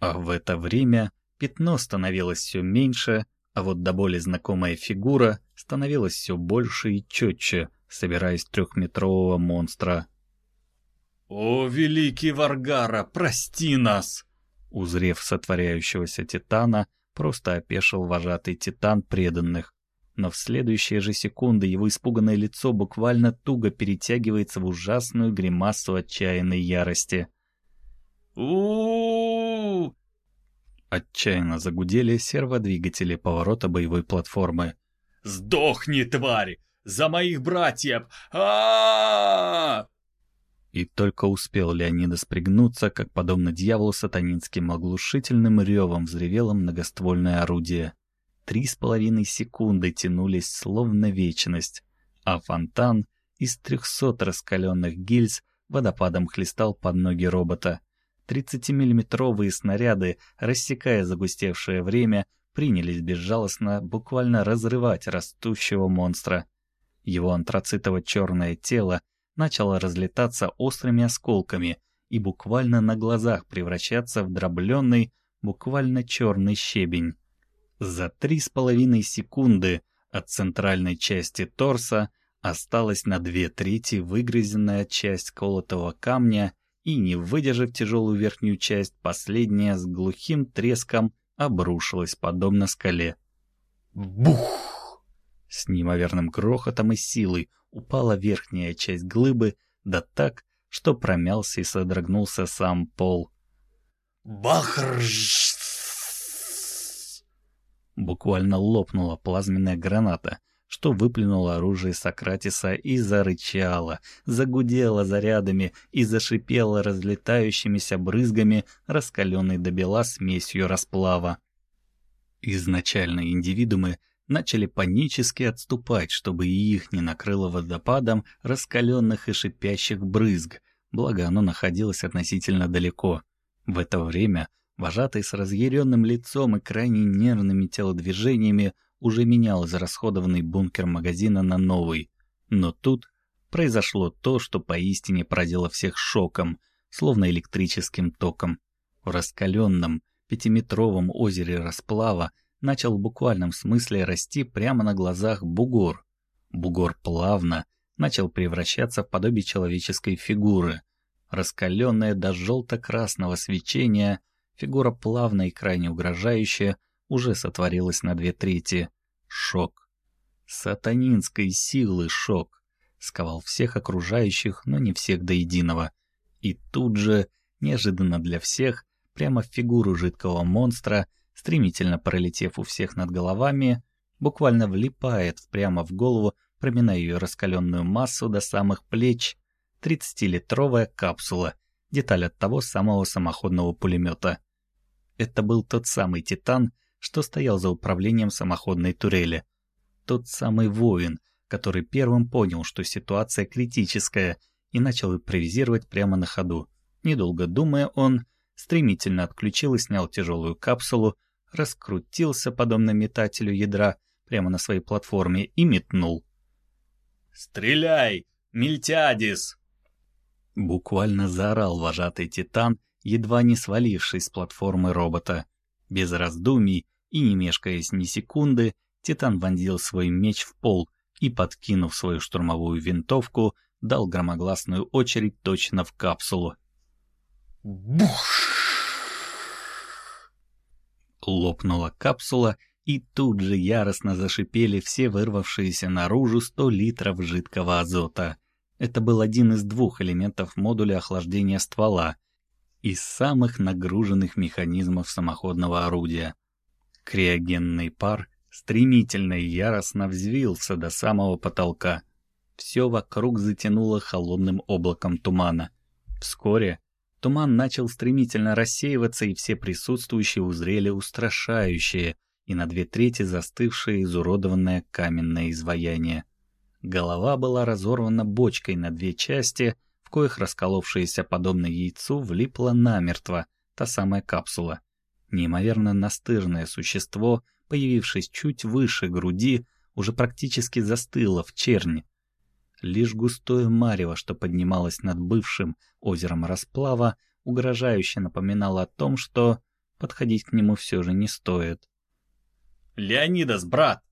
А в это время пятно становилось все меньше, а вот до боли знакомая фигура становилась все больше и четче, собираясь трехметрового монстра. «О, великий Варгара, прости нас!» Узрев сотворяющегося Титана, просто опешил вожатый Титан преданных. Но в следующие же секунды его испуганное лицо буквально туго перетягивается в ужасную гримасу отчаянной ярости. У Отчаянно загудели серводвигатели поворота боевой платформы. «Сдохни, тварь! За моих братьев! а И только успел Леонидас пригнуться, как, подобно дьяволу сатанинским оглушительным ревом взревело многоствольное орудие. Три с половиной секунды тянулись словно вечность, а фонтан из трехсот раскаленных гильз водопадом хлестал под ноги робота. 30-миллиметровые снаряды, рассекая загустевшее время, принялись безжалостно буквально разрывать растущего монстра. Его антрацитово-черное тело начало разлетаться острыми осколками и буквально на глазах превращаться в дробленный, буквально черный щебень. За три с половиной секунды от центральной части торса осталась на две трети выгрызенная часть колотого камня и, не выдержав тяжелую верхнюю часть, последняя с глухим треском обрушилась подобно скале. Бух! С неимоверным грохотом и силой упала верхняя часть глыбы, да так, что промялся и содрогнулся сам пол. Бахрж! Буквально лопнула плазменная граната, что выплюнуло оружие Сократиса и зарычало, загудело зарядами и зашипело разлетающимися брызгами, раскаленной до бела смесью расплава. Изначально индивидуумы начали панически отступать, чтобы и их не накрыло водопадом раскаленных и шипящих брызг, благо оно находилось относительно далеко. В это время Вожатый с разъяренным лицом и крайне нервными телодвижениями уже менял израсходованный бункер магазина на новый. Но тут произошло то, что поистине поразило всех шоком, словно электрическим током. В раскаленном пятиметровом озере расплава начал в буквальном смысле расти прямо на глазах бугор. Бугор плавно начал превращаться в подобие человеческой фигуры. Раскаленная до желто-красного свечения, Фигура плавная и крайне угрожающая уже сотворилась на две трети. Шок. Сатанинской силы шок. Сковал всех окружающих, но не всех до единого. И тут же, неожиданно для всех, прямо в фигуру жидкого монстра, стремительно пролетев у всех над головами, буквально влипает прямо в голову, проминая ее раскаленную массу до самых плеч, 30-литровая капсула, деталь от того самого самоходного пулемета. Это был тот самый Титан, что стоял за управлением самоходной турели. Тот самый воин, который первым понял, что ситуация критическая, и начал импровизировать прямо на ходу. Недолго думая, он стремительно отключил и снял тяжелую капсулу, раскрутился, подобно метателю ядра, прямо на своей платформе и метнул. «Стреляй, Мильтядис!» Буквально заорал вожатый Титан едва не свалившись с платформы робота. Без раздумий и не мешкаясь ни секунды, Титан вонзил свой меч в пол и, подкинув свою штурмовую винтовку, дал громогласную очередь точно в капсулу. Бух! Лопнула капсула, и тут же яростно зашипели все вырвавшиеся наружу 100 литров жидкого азота. Это был один из двух элементов модуля охлаждения ствола — из самых нагруженных механизмов самоходного орудия. Криогенный пар стремительно и яростно взвился до самого потолка. Все вокруг затянуло холодным облаком тумана. Вскоре туман начал стремительно рассеиваться, и все присутствующие узрели устрашающее и на две трети застывшее изуродованное каменное изваяние. Голова была разорвана бочкой на две части — в коих расколовшееся подобно яйцу влипла намертво та самая капсула. Неимоверно настырное существо, появившись чуть выше груди, уже практически застыло в черни. Лишь густое марево, что поднималось над бывшим озером расплава, угрожающе напоминало о том, что подходить к нему все же не стоит. «Леонидас, брат!»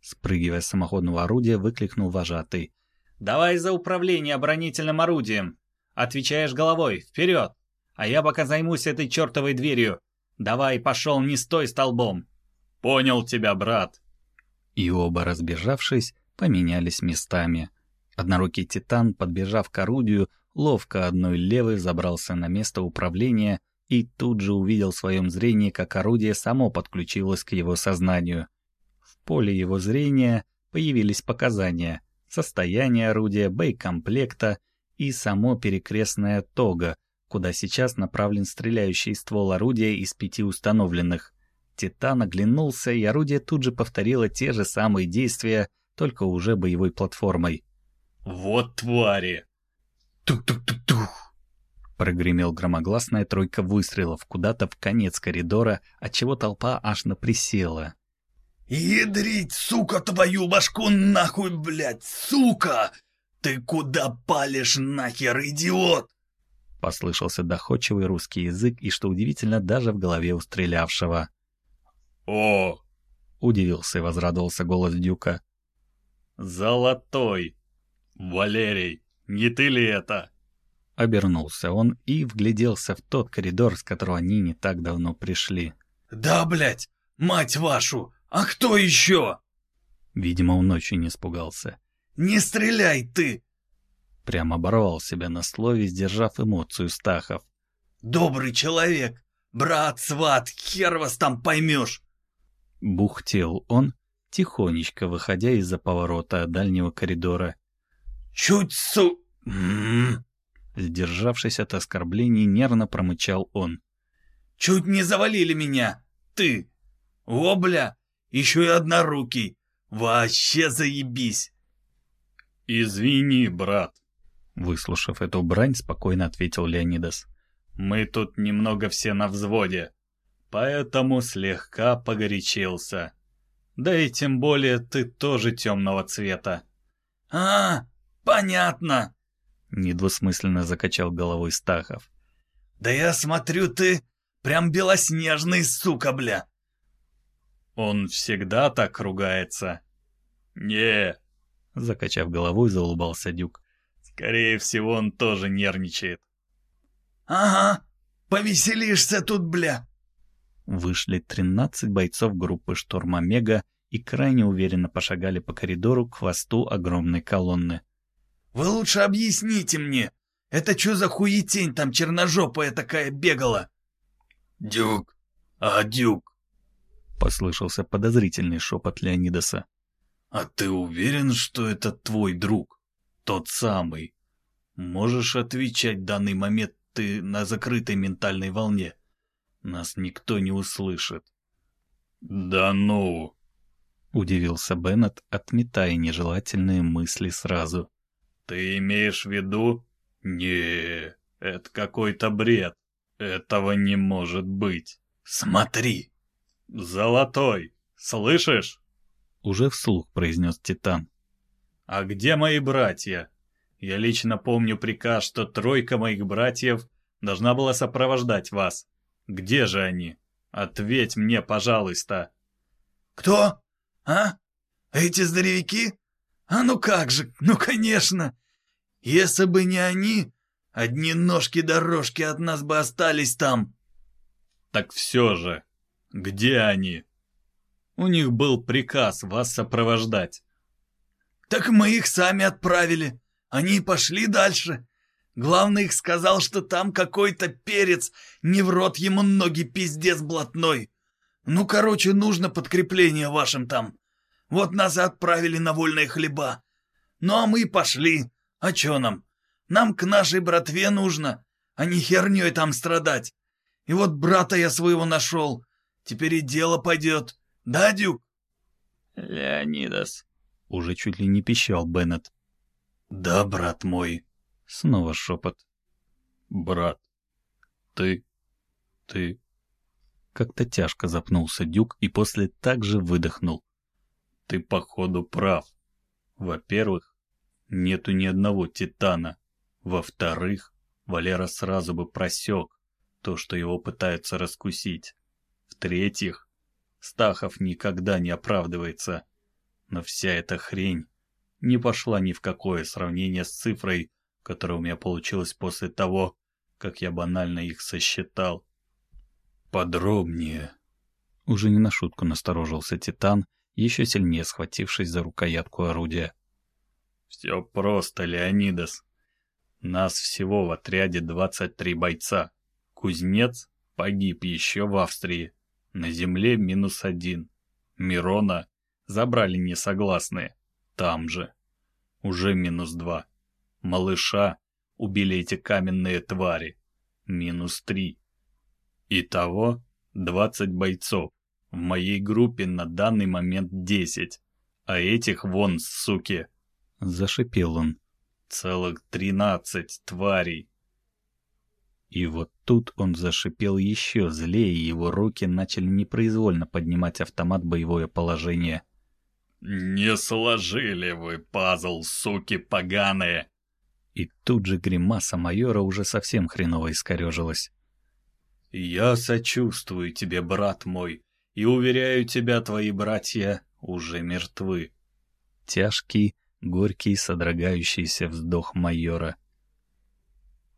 Спрыгивая с самоходного орудия, выкликнул вожатый. «Давай за управление оборонительным орудием! Отвечаешь головой, вперед! А я пока займусь этой чертовой дверью! Давай, пошел, не стой столбом!» «Понял тебя, брат!» И оба, разбежавшись, поменялись местами. Однорукий Титан, подбежав к орудию, ловко одной левой забрался на место управления и тут же увидел в своем зрении, как орудие само подключилось к его сознанию. В поле его зрения появились показания, состояние орудия, боекомплекта и само перекрестное тога, куда сейчас направлен стреляющий ствол орудия из пяти установленных. Титан оглянулся, и орудие тут же повторило те же самые действия, только уже боевой платформой. «Вот твари!» Тух-тух-тух-тух! Прогремел громогласная тройка выстрелов куда-то в конец коридора, отчего толпа аж наприсела. «Ядрить, сука, твою башку нахуй, блядь, сука! Ты куда палишь нахер, идиот?» Послышался доходчивый русский язык и, что удивительно, даже в голове у стрелявшего. «О!» — удивился и возрадовался голос Дюка. «Золотой! Валерий, не ты ли это?» Обернулся он и вгляделся в тот коридор, с которого они не так давно пришли. «Да, блядь, мать вашу! А кто еще?» Видимо, он очень испугался. «Не стреляй ты!» Прям оборвал себя на слове, сдержав эмоцию Стахов. «Добрый человек! Брат, сват, хер вас там поймешь!» Бухтел он, тихонечко выходя из-за поворота дальнего коридора. «Чуть су...» м-м-м. Сдержавшись от оскорблений, нервно промычал он. «Чуть не завалили меня! Ты! О, бля! Еще и однорукий! Вообще заебись!» «Извини, брат!» Выслушав эту брань, спокойно ответил Леонидас. «Мы тут немного все на взводе, поэтому слегка погорячился. Да и тем более ты тоже темного цвета». «А, понятно!» Недвусмысленно закачал головой Стахов. «Да я смотрю, ты прям белоснежный, сука, бля!» «Он всегда так ругается?» «Не!» Закачав головой, заулыбался Дюк. «Скорее всего, он тоже нервничает». «Ага, повеселишься тут, бля!» Вышли 13 бойцов группы «Шторм Омега» и крайне уверенно пошагали по коридору к хвосту огромной колонны. «Вы лучше объясните мне, это что за хуетень там черножопая такая бегала?» «Дюк, а Дюк?» — послышался подозрительный шепот Леонидаса. «А ты уверен, что это твой друг? Тот самый? Можешь отвечать в данный момент ты на закрытой ментальной волне? Нас никто не услышит». «Да ну!» — удивился Беннет, отметая нежелательные мысли сразу. «Ты имеешь в виду?» «Не, это какой-то бред. Этого не может быть». «Смотри!» «Золотой, слышишь?» Уже вслух произнес Титан. «А где мои братья? Я лично помню приказ, что тройка моих братьев должна была сопровождать вас. Где же они? Ответь мне, пожалуйста». «Кто? А? Эти здоровяки? А ну как же, ну конечно! Если бы не они, одни ножки-дорожки от нас бы остались там». «Так все же, где они?» У них был приказ вас сопровождать. Так мы их сами отправили. Они пошли дальше. Главный их сказал, что там какой-то перец, не в рот ему ноги пиздец блатной. Ну, короче, нужно подкрепление вашим там. Вот нас и отправили на вольные хлеба. Ну, а мы пошли. А чё нам? Нам к нашей братве нужно, а не хернёй там страдать. И вот брата я своего нашел. Теперь и дело пойдет. Да, Дюк?» «Леонидас», — уже чуть ли не пищал Беннет. «Да, брат мой», — снова шепот. «Брат, ты... ты...» Как-то тяжко запнулся Дюк и после так же выдохнул. «Ты, походу, прав. Во-первых, нету ни одного Титана. Во-вторых, Валера сразу бы просек то, что его пытаются раскусить. В-третьих, Стахов никогда не оправдывается. Но вся эта хрень не пошла ни в какое сравнение с цифрой, которая у меня получилась после того, как я банально их сосчитал. Подробнее. Уже не на шутку насторожился Титан, еще сильнее схватившись за рукоятку орудия. Все просто, Леонидас. Нас всего в отряде 23 бойца. Кузнец погиб еще в Австрии. На земле минус один. Мирона забрали несогласные. Там же. Уже минус два. Малыша убили эти каменные твари. Минус три. Итого двадцать бойцов. В моей группе на данный момент десять. А этих вон, суки. Зашипел он. Целых тринадцать тварей. И вот тут он зашипел еще злее, и его руки начали непроизвольно поднимать автомат боевое положение. «Не сложили вы пазл, суки поганые!» И тут же гримаса майора уже совсем хреново искорежилась. «Я сочувствую тебе, брат мой, и уверяю тебя, твои братья уже мертвы». Тяжкий, горький, содрогающийся вздох майора.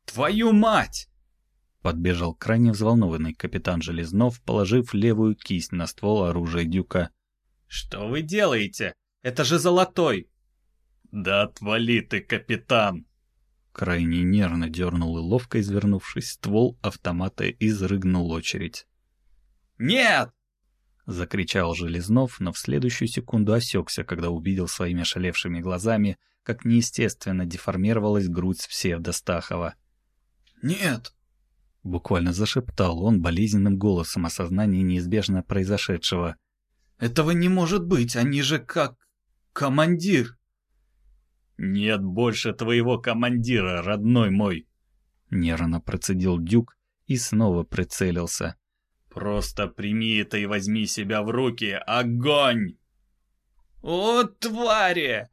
«Твою мать!» Подбежал крайне взволнованный капитан Железнов, положив левую кисть на ствол оружия дюка. «Что вы делаете? Это же золотой!» «Да отвали ты, капитан!» Крайне нервно дернул и ловко извернувшись ствол автомата изрыгнул очередь. «Нет!» — закричал Железнов, но в следующую секунду осекся, когда увидел своими шалевшими глазами, как неестественно деформировалась грудь псевдостахова. «Нет!» — буквально зашептал он болезненным голосом осознания неизбежно произошедшего. Этого не может быть, они же как... командир. Нет больше твоего командира, родной мой. Нервно процедил Дюк и снова прицелился. Просто прими это и возьми себя в руки. Огонь! О, твари!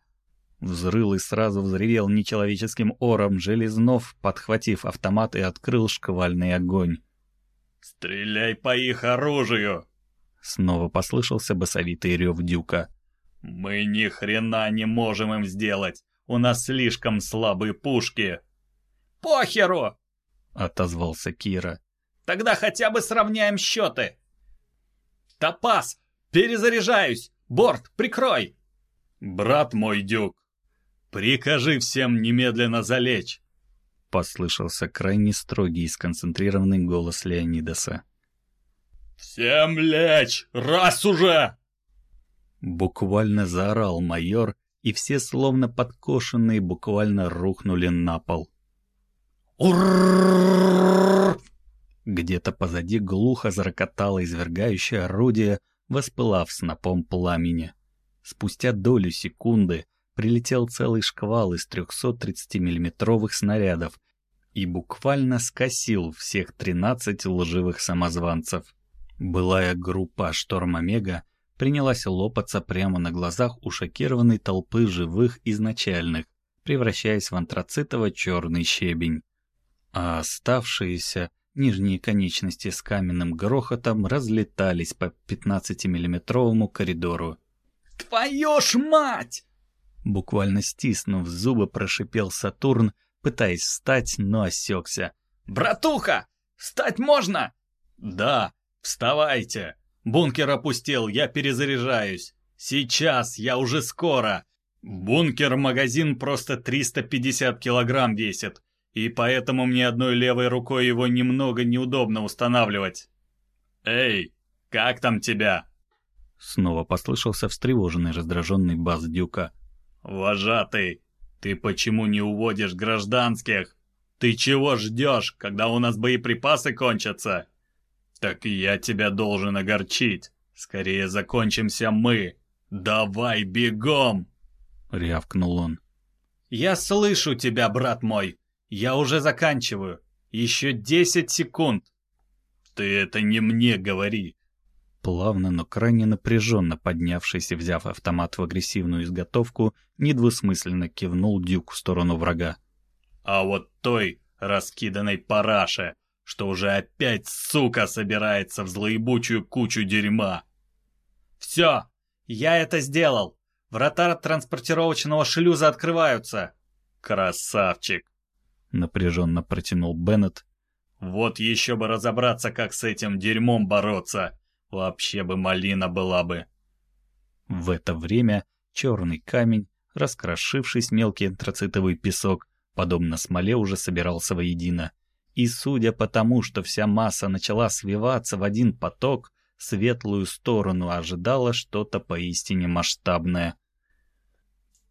Взрыл и сразу взревел нечеловеческим ором Железнов, подхватив автомат и открыл шквальный огонь. «Стреляй по их оружию!» Снова послышался басовитый рев Дюка. «Мы ни хрена не можем им сделать! У нас слишком слабые пушки!» «Похеру!» — отозвался Кира. «Тогда хотя бы сравняем счеты!» «Топас! Перезаряжаюсь! Борт, прикрой!» «Брат мой, Дюк, прикажи всем немедленно залечь!» Послышался крайне строгий и сконцентрированный голос Леонидаса. «Всем лечь! Раз уже!» Буквально заорал майор, и все словно подкошенные буквально рухнули на пол. «Уррррррр!» Где-то позади глухо зарокотало извергающее орудие, воспылав снопом пламени. Спустя долю секунды прилетел целый шквал из 330 миллиметровых снарядов и буквально скосил всех 13 лживых самозванцев. Былая группа «Шторм Омега» принялась лопаться прямо на глазах у шокированной толпы живых изначальных, превращаясь в антрацитово-черный щебень. А оставшиеся нижние конечности с каменным грохотом разлетались по 15-миллиметровому коридору. «Твою ж мать!» Буквально стиснув зубы, прошипел Сатурн, пытаясь встать, но осекся. «Братуха! Встать можно?» «Да!» «Вставайте! Бункер опустел, я перезаряжаюсь. Сейчас, я уже скоро. Бункер-магазин просто 350 килограмм весит, и поэтому мне одной левой рукой его немного неудобно устанавливать. Эй, как там тебя?» Снова послышался встревоженный раздраженный бас Дюка. «Вожатый, ты почему не уводишь гражданских? Ты чего ждешь, когда у нас боеприпасы кончатся?» «Так я тебя должен огорчить. Скорее закончимся мы. Давай бегом!» — рявкнул он. «Я слышу тебя, брат мой. Я уже заканчиваю. Еще десять секунд». «Ты это не мне говори». Плавно, но крайне напряженно поднявшись и взяв автомат в агрессивную изготовку, недвусмысленно кивнул Дюк в сторону врага. «А вот той раскиданной параше что уже опять сука собирается в злоебучую кучу дерьма. «Все, я это сделал! Врата транспортировочного шлюза открываются!» «Красавчик!» — напряженно протянул Беннет. «Вот еще бы разобраться, как с этим дерьмом бороться! Вообще бы малина была бы!» В это время черный камень, раскрошившись мелкий антрацитовый песок, подобно смоле уже собирался воедино. И судя по тому, что вся масса начала свиваться в один поток, светлую сторону ожидало что-то поистине масштабное.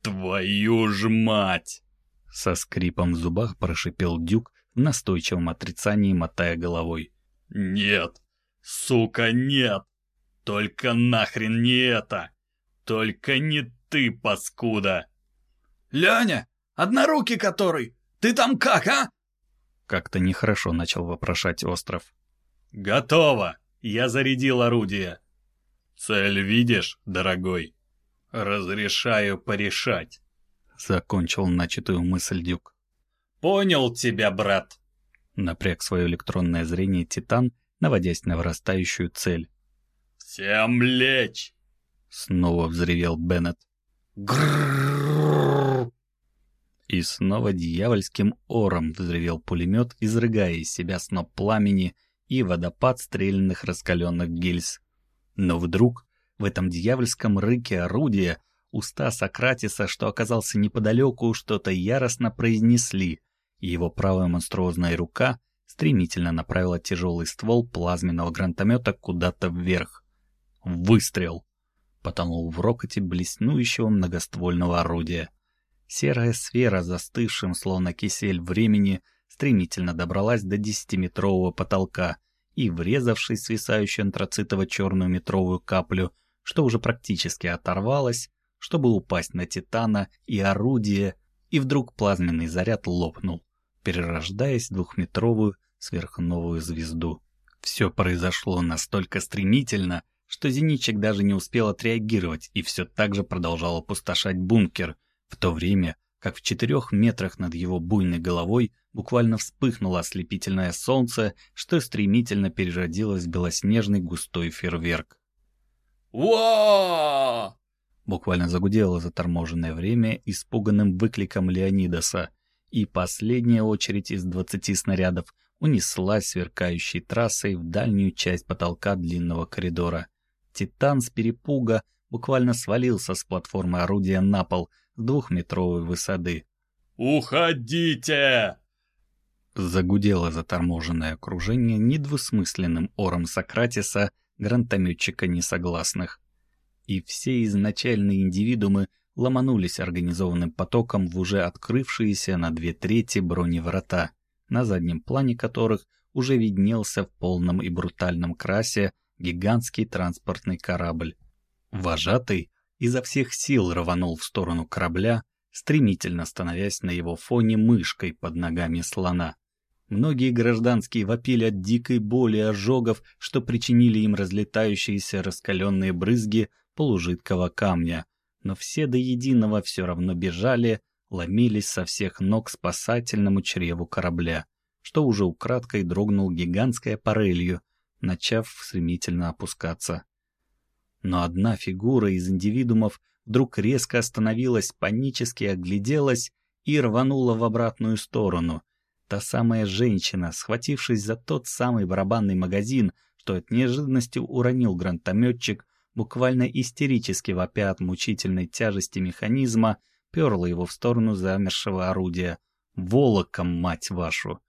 «Твою ж мать!» Со скрипом в зубах прошипел Дюк в настойчивом отрицании, мотая головой. «Нет! Сука, нет! Только нахрен не это! Только не ты, паскуда!» «Ляня, однорукий который! Ты там как, а?» Как-то нехорошо начал вопрошать остров. «Готово! Я зарядил орудие!» «Цель видишь, дорогой?» «Разрешаю порешать!» Закончил начатую мысль Дюк. «Понял тебя, брат!» Напряг свое электронное зрение Титан, наводясь на вырастающую цель. «Всем лечь!» Снова взревел Беннет. И снова дьявольским ором взревел пулемет, изрыгая из себя сноп пламени и водопад стрельных раскаленных гильз. Но вдруг в этом дьявольском рыке орудия Уста Сократиса, что оказался неподалеку, что-то яростно произнесли, и его правая монструозная рука стремительно направила тяжелый ствол плазменного гранатомета куда-то вверх. Выстрел! Потонул в рокоте блеснующего многоствольного орудия. Серая сфера, застывшим словно кисель времени, стремительно добралась до десятиметрового потолка и, врезавшись в свисающую антрацитово-черную метровую каплю, что уже практически оторвалась, чтобы упасть на Титана и орудие, и вдруг плазменный заряд лопнул, перерождаясь в двухметровую сверхновую звезду. Все произошло настолько стремительно, что зенитчик даже не успел отреагировать и все так же продолжал опустошать бункер, в то время как в четырех метрах над его буйной головой буквально вспыхнуло ослепительное солнце, что стремительно переродилось в белоснежный густой фейерверк. «Уа!» Буквально загудело заторможенное время испуганным выкликом Леонидаса, и последняя очередь из двадцати снарядов унеслась сверкающей трассой в дальнюю часть потолка длинного коридора. Титан с перепуга буквально свалился с платформы орудия на пол двухметровой высоты. «Уходите!» Загудело заторможенное окружение недвусмысленным ором Сократиса, гранатометчика несогласных и все изначальные индивидуумы ломанулись организованным потоком в уже открывшиеся на две трети броневрата, на заднем плане которых уже виднелся в полном и брутальном красе гигантский транспортный корабль. Вожатый изо всех сил рванул в сторону корабля, стремительно становясь на его фоне мышкой под ногами слона. Многие гражданские вопили от дикой боли ожогов, что причинили им разлетающиеся раскаленные брызги полужидкого камня, но все до единого все равно бежали, ломились со всех ног спасательному чреву корабля, что уже украдкой дрогнул гигантской аппарелью, начав стремительно опускаться. Но одна фигура из индивидуумов вдруг резко остановилась, панически огляделась и рванула в обратную сторону. Та самая женщина, схватившись за тот самый барабанный магазин, что от неожиданности уронил гранатометчик, буквально истерически вопя от мучительной тяжести механизма, перла его в сторону замершего орудия. Волоком, мать вашу!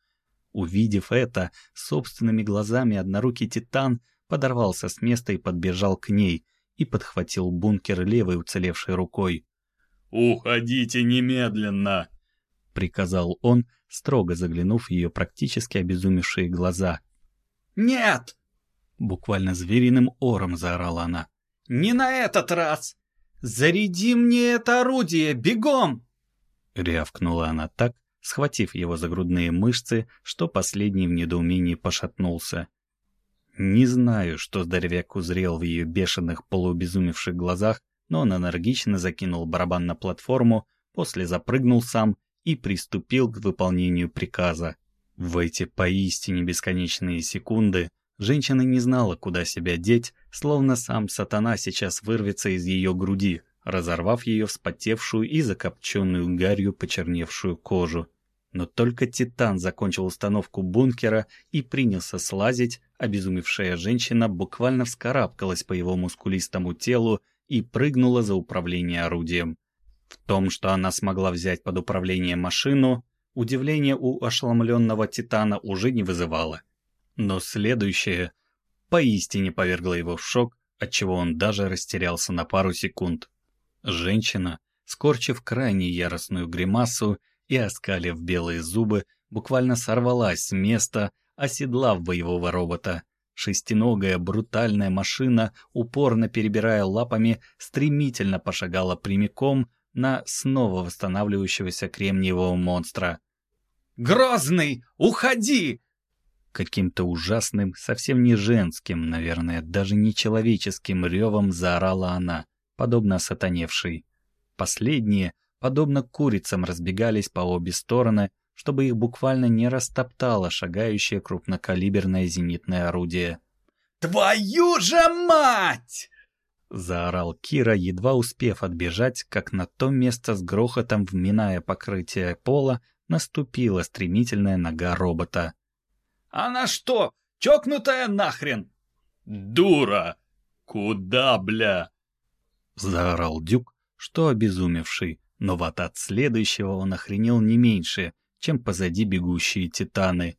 Увидев это, собственными глазами однорукий титан подорвался с места и подбежал к ней и подхватил бункер левой уцелевшей рукой. «Уходите немедленно!» — приказал он, строго заглянув в ее практически обезумевшие глаза. «Нет!» — буквально звериным ором заорала она. Не на этот раз! Заряди мне это орудие, бегом!» Рявкнула она так, схватив его за грудные мышцы, что последний в недоумении пошатнулся. Не знаю, что здоровяк узрел в ее бешеных полуобезумевших глазах, но он энергично закинул барабан на платформу, после запрыгнул сам и приступил к выполнению приказа. В эти поистине бесконечные секунды женщина не знала, куда себя деть, словно сам сатана сейчас вырвется из ее груди, разорвав ее вспотевшую и закопченную гарью почерневшую кожу. Но только Титан закончил установку бункера и принялся слазить, обезумевшая женщина буквально вскарабкалась по его мускулистому телу и прыгнула за управление орудием. В том, что она смогла взять под управление машину, удивление у ошеломленного Титана уже не вызывало. Но следующее поистине повергло его в шок, отчего он даже растерялся на пару секунд. Женщина, скорчив крайне яростную гримасу и оскалив белые зубы, буквально сорвалась с места, оседлав боевого робота. Шестиногая брутальная машина, упорно перебирая лапами, стремительно пошагала прямиком на снова восстанавливающегося кремниевого монстра. «Грозный, уходи!» Каким-то ужасным, совсем не женским, наверное, даже не человеческим ревом заорала она, подобно сатаневшей. Последние, подобно курицам, разбегались по обе стороны, чтобы их буквально не растоптало шагающее крупнокалиберное зенитное орудие. «Твою же мать!» Заорал Кира, едва успев отбежать, как на то место с грохотом, вминая покрытие пола, наступила стремительная нога робота. «Она что, чокнутая нахрен?» «Дура! Куда, бля?» Заорал Дюк, что обезумевший, но вот от следующего он охренел не меньше, чем позади бегущие титаны.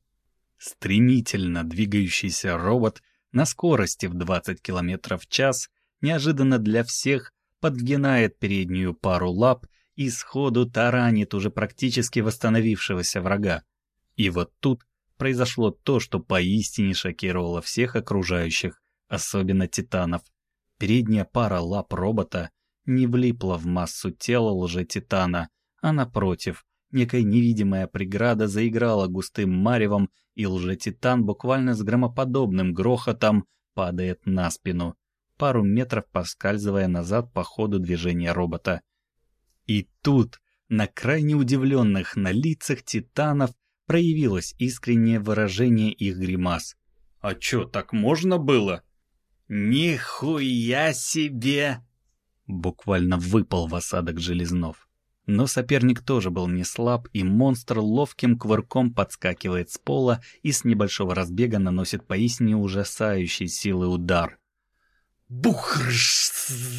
Стремительно двигающийся робот на скорости в 20 км в час неожиданно для всех подгинает переднюю пару лап и сходу таранит уже практически восстановившегося врага. И вот тут произошло то, что поистине шокировало всех окружающих, особенно титанов. Передняя пара лап робота не влипла в массу тела лже-титана, а напротив, некая невидимая преграда заиграла густым маревом, и лже-титан буквально с громоподобным грохотом падает на спину пару метров поскальзывая назад по ходу движения робота. И тут, на крайне удивленных на лицах титанов, проявилось искреннее выражение их гримас. «А чё, так можно было?» «Нихуя себе!» Буквально выпал в осадок Железнов. Но соперник тоже был не слаб, и монстр ловким кувырком подскакивает с пола и с небольшого разбега наносит поистине ужасающий силы удар. Бухрси!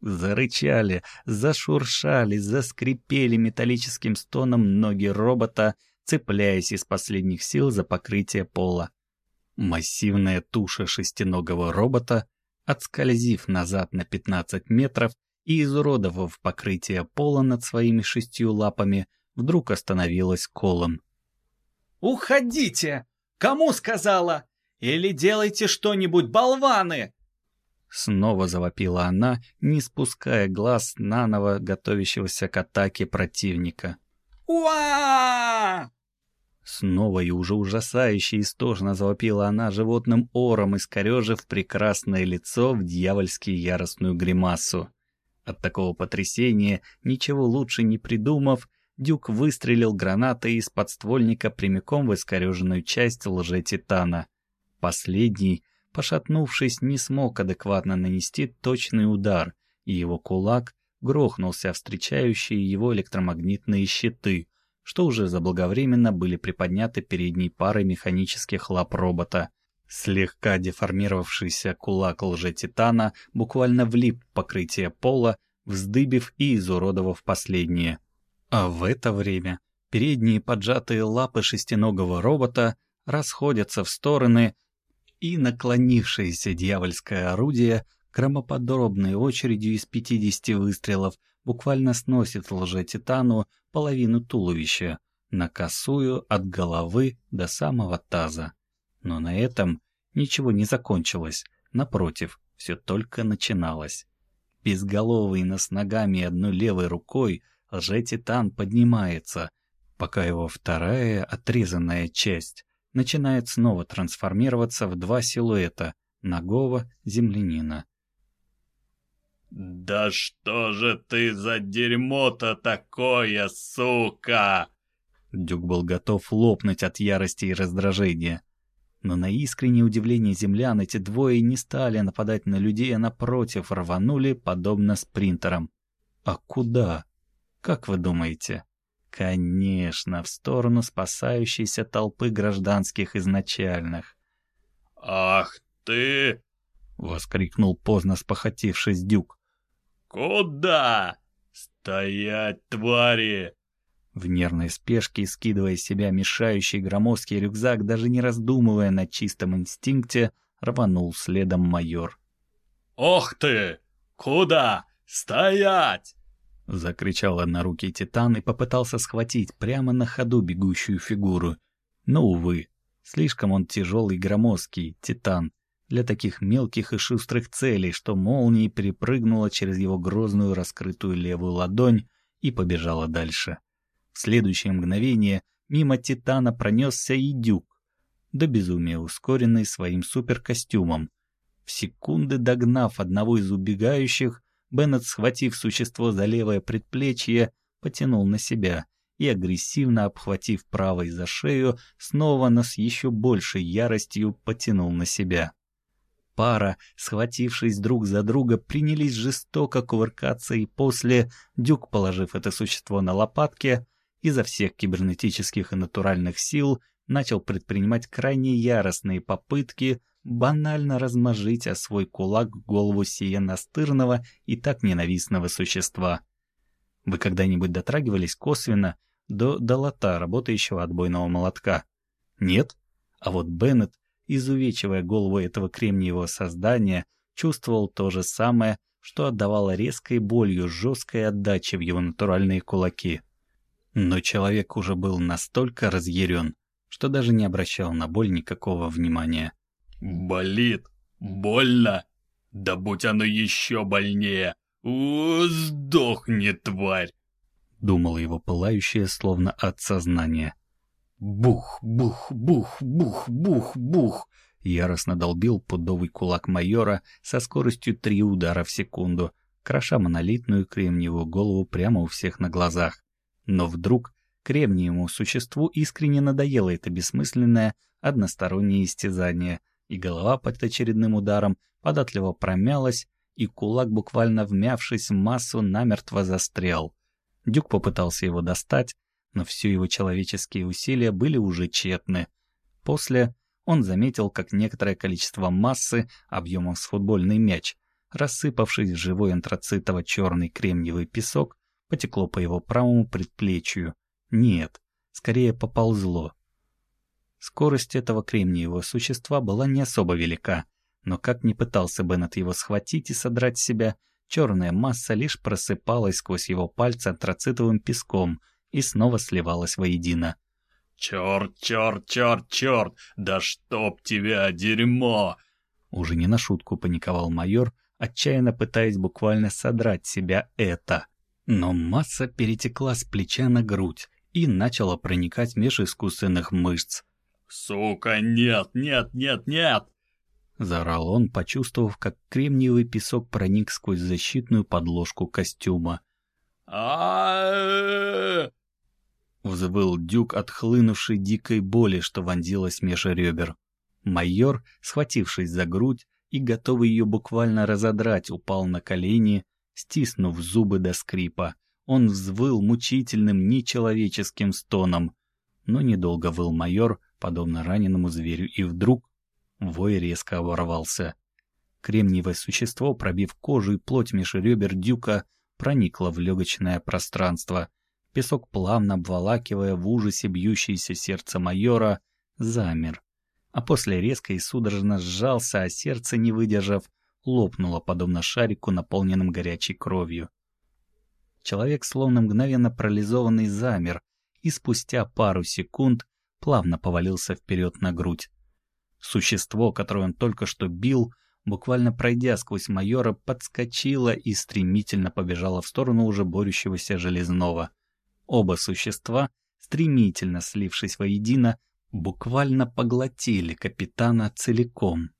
Зарычали, зашуршали, заскрипели металлическим стоном ноги робота, цепляясь из последних сил за покрытие пола. Массивная туша шестиногого робота, отскользив назад на 15 метров и изуродовав покрытие пола над своими шестью лапами, вдруг остановилась колом. «Уходите! Кому сказала?» Или делайте что-нибудь, болваны!» Снова завопила она, не спуская глаз наново готовящегося к атаке противника. «Уа!» Снова и уже ужасающе истошно завопила она животным ором, искорежив прекрасное лицо в дьявольски яростную гримасу. От такого потрясения, ничего лучше не придумав, Дюк выстрелил гранатой из подствольника прямиком в искореженную часть лже-титана — Последний, пошатнувшись, не смог адекватно нанести точный удар, и его кулак грохнулся встречающие его электромагнитные щиты, что уже заблаговременно были приподняты передней парой механических лап робота. Слегка деформировавшийся кулак лже-титана буквально влип в покрытие пола, вздыбив и изуродовав последнее. А в это время передние поджатые лапы шестиногого робота расходятся в стороны, и наклонившееся дьявольское орудие громоподробной очередью из 50 выстрелов буквально сносит лже-титану половину туловища, на косую от головы до самого таза. Но на этом ничего не закончилось, напротив, все только начиналось. Безголовый, но с ногами одной левой рукой, лже-титан поднимается, пока его вторая отрезанная часть начинает снова трансформироваться в два силуэта ногого землянина. «Да что же ты за дерьмо-то такое, сука!» Дюк был готов лопнуть от ярости и раздражения. Но на искреннее удивление землян эти двое не стали нападать на людей, а напротив рванули, подобно спринтерам. А куда? Как вы думаете? Конечно, в сторону спасающейся толпы гражданских изначальных. «Ах ты!» — воскликнул поздно спохотившись Дюк. «Куда? Стоять, твари!» В нервной спешке, скидывая с себя мешающий громоздкий рюкзак, даже не раздумывая на чистом инстинкте, рванул следом майор. «Ох ты! Куда? Стоять!» Закричал однорукий титан и попытался схватить прямо на ходу бегущую фигуру. Но, увы, слишком он тяжелый и громоздкий, титан, для таких мелких и шустрых целей, что молнией перепрыгнула через его грозную раскрытую левую ладонь и побежала дальше. В следующее мгновение мимо Титана пронесся и Дюк, до безумия ускоренный своим суперкостюмом. В секунды догнав одного из убегающих, Беннет, схватив существо за левое предплечье, потянул на себя и, агрессивно обхватив правой за шею, снова, но с еще большей яростью потянул на себя. Пара, схватившись друг за друга, принялись жестоко кувыркаться, и после, Дюк, положив это существо на лопатки, изо всех кибернетических и натуральных сил начал предпринимать крайне яростные попытки банально размажить о свой кулак голову сия настырного и так ненавистного существа. Вы когда-нибудь дотрагивались косвенно до долота, работающего отбойного молотка? Нет? А вот Беннет, изувечивая голову этого кремниевого создания, чувствовал то же самое, что отдавало резкой болью жесткой отдачи в его натуральные кулаки. Но человек уже был настолько разъярен, что даже не обращал на боль никакого внимания. «Болит? Больно? Да будь оно еще больнее! У, сдохни, тварь!» Думало его пылающее, словно от сознания. Бух, бух, бух, бух, бух, бух! Яростно долбил пудовый кулак майора со скоростью три удара в секунду, кроша монолитную кремниевую голову прямо у всех на глазах. Но вдруг кремниевому существу искренне надоело это бессмысленное одностороннее истязание, и голова под очередным ударом податливо промялась, и кулак, буквально вмявшись в массу, намертво застрял. Дюк попытался его достать, но все его человеческие усилия были уже тщетны. После он заметил, как некоторое количество массы объемом с футбольный мяч, рассыпавшись в живой антрацитово-черный кремниевый песок, потекло по его правому предплечью. Нет, скорее поползло. Скорость этого кремниевого существа была не особо велика, но как ни пытался Беннет его схватить и содрать себя, черная масса лишь просыпалась сквозь его пальцы антрацитовым песком и снова сливалась воедино. «Черт, черт, черт, черт! Да чтоб тебя, дерьмо!» Уже не на шутку паниковал майор, отчаянно пытаясь буквально содрать себя это. Но масса перетекла с плеча на грудь и начала проникать меж искусственных мышц. «Сука, нет, нет, нет, нет!» Заорал он, почувствовав, как кремниевый песок проник сквозь защитную подложку костюма. а Взвыл дюк от хлынувшей дикой боли, что вонзилась меж ребер. Майор, схватившись за грудь и готовый ее буквально разодрать, упал на колени Стиснув зубы до скрипа, он взвыл мучительным, нечеловеческим стоном. Но недолго выл майор, подобно раненому зверю, и вдруг вой резко оборвался. Кремниевое существо, пробив кожу и плоть меж ребер дюка, проникло в легочное пространство. Песок, плавно обволакивая в ужасе бьющееся сердце майора, замер. А после резко и судорожно сжался, а сердце, не выдержав, лопнуло, подобно шарику, наполненным горячей кровью. Человек, словно мгновенно парализованный, замер и спустя пару секунд плавно повалился вперед на грудь. Существо, которое он только что бил, буквально пройдя сквозь майора, подскочило и стремительно побежало в сторону уже борющегося Железного. Оба существа, стремительно слившись воедино, буквально поглотили капитана целиком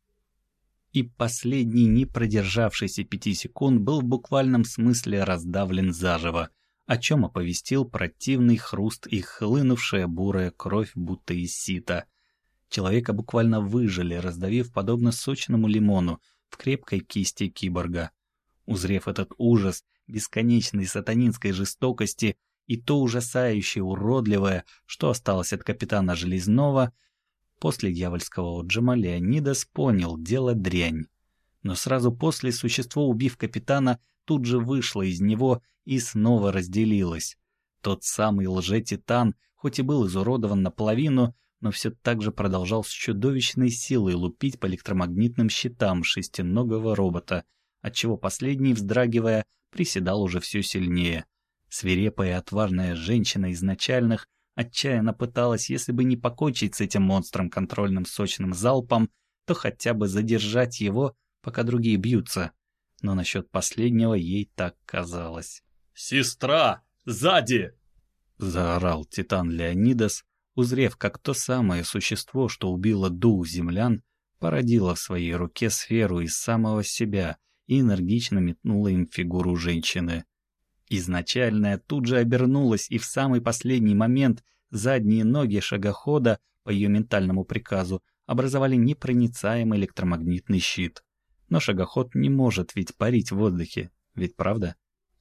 и последний, не продержавшийся пяти секунд, был в буквальном смысле раздавлен заживо, о чем оповестил противный хруст и хлынувшая бурая кровь, будто из сита. Человека буквально выжили, раздавив подобно сочному лимону в крепкой кисти киборга. Узрев этот ужас бесконечной сатанинской жестокости и то ужасающее уродливое, что осталось от капитана Железного, после дьявольского отжима Леонидас понял, дело дрянь. Но сразу после существо, убив капитана, тут же вышло из него и снова разделилось. Тот самый лже-титан, хоть и был изуродован наполовину, но все так же продолжал с чудовищной силой лупить по электромагнитным щитам шестиногого робота, отчего последний, вздрагивая, приседал уже все сильнее. Свирепая и отважная женщина изначальных отчаянно пыталась, если бы не покончить с этим монстром контрольным сочным залпом, то хотя бы задержать его, пока другие бьются. Но насчет последнего ей так казалось. «Сестра! Сзади!» — заорал Титан Леонидас, узрев, как то самое существо, что убило дух землян, породило в своей руке сферу из самого себя и энергично метнуло им фигуру женщины. Изначальная тут же обернулась, и в самый последний момент задние ноги шагохода по ее ментальному приказу образовали непроницаемый электромагнитный щит. Но шагоход не может ведь парить в воздухе, ведь правда?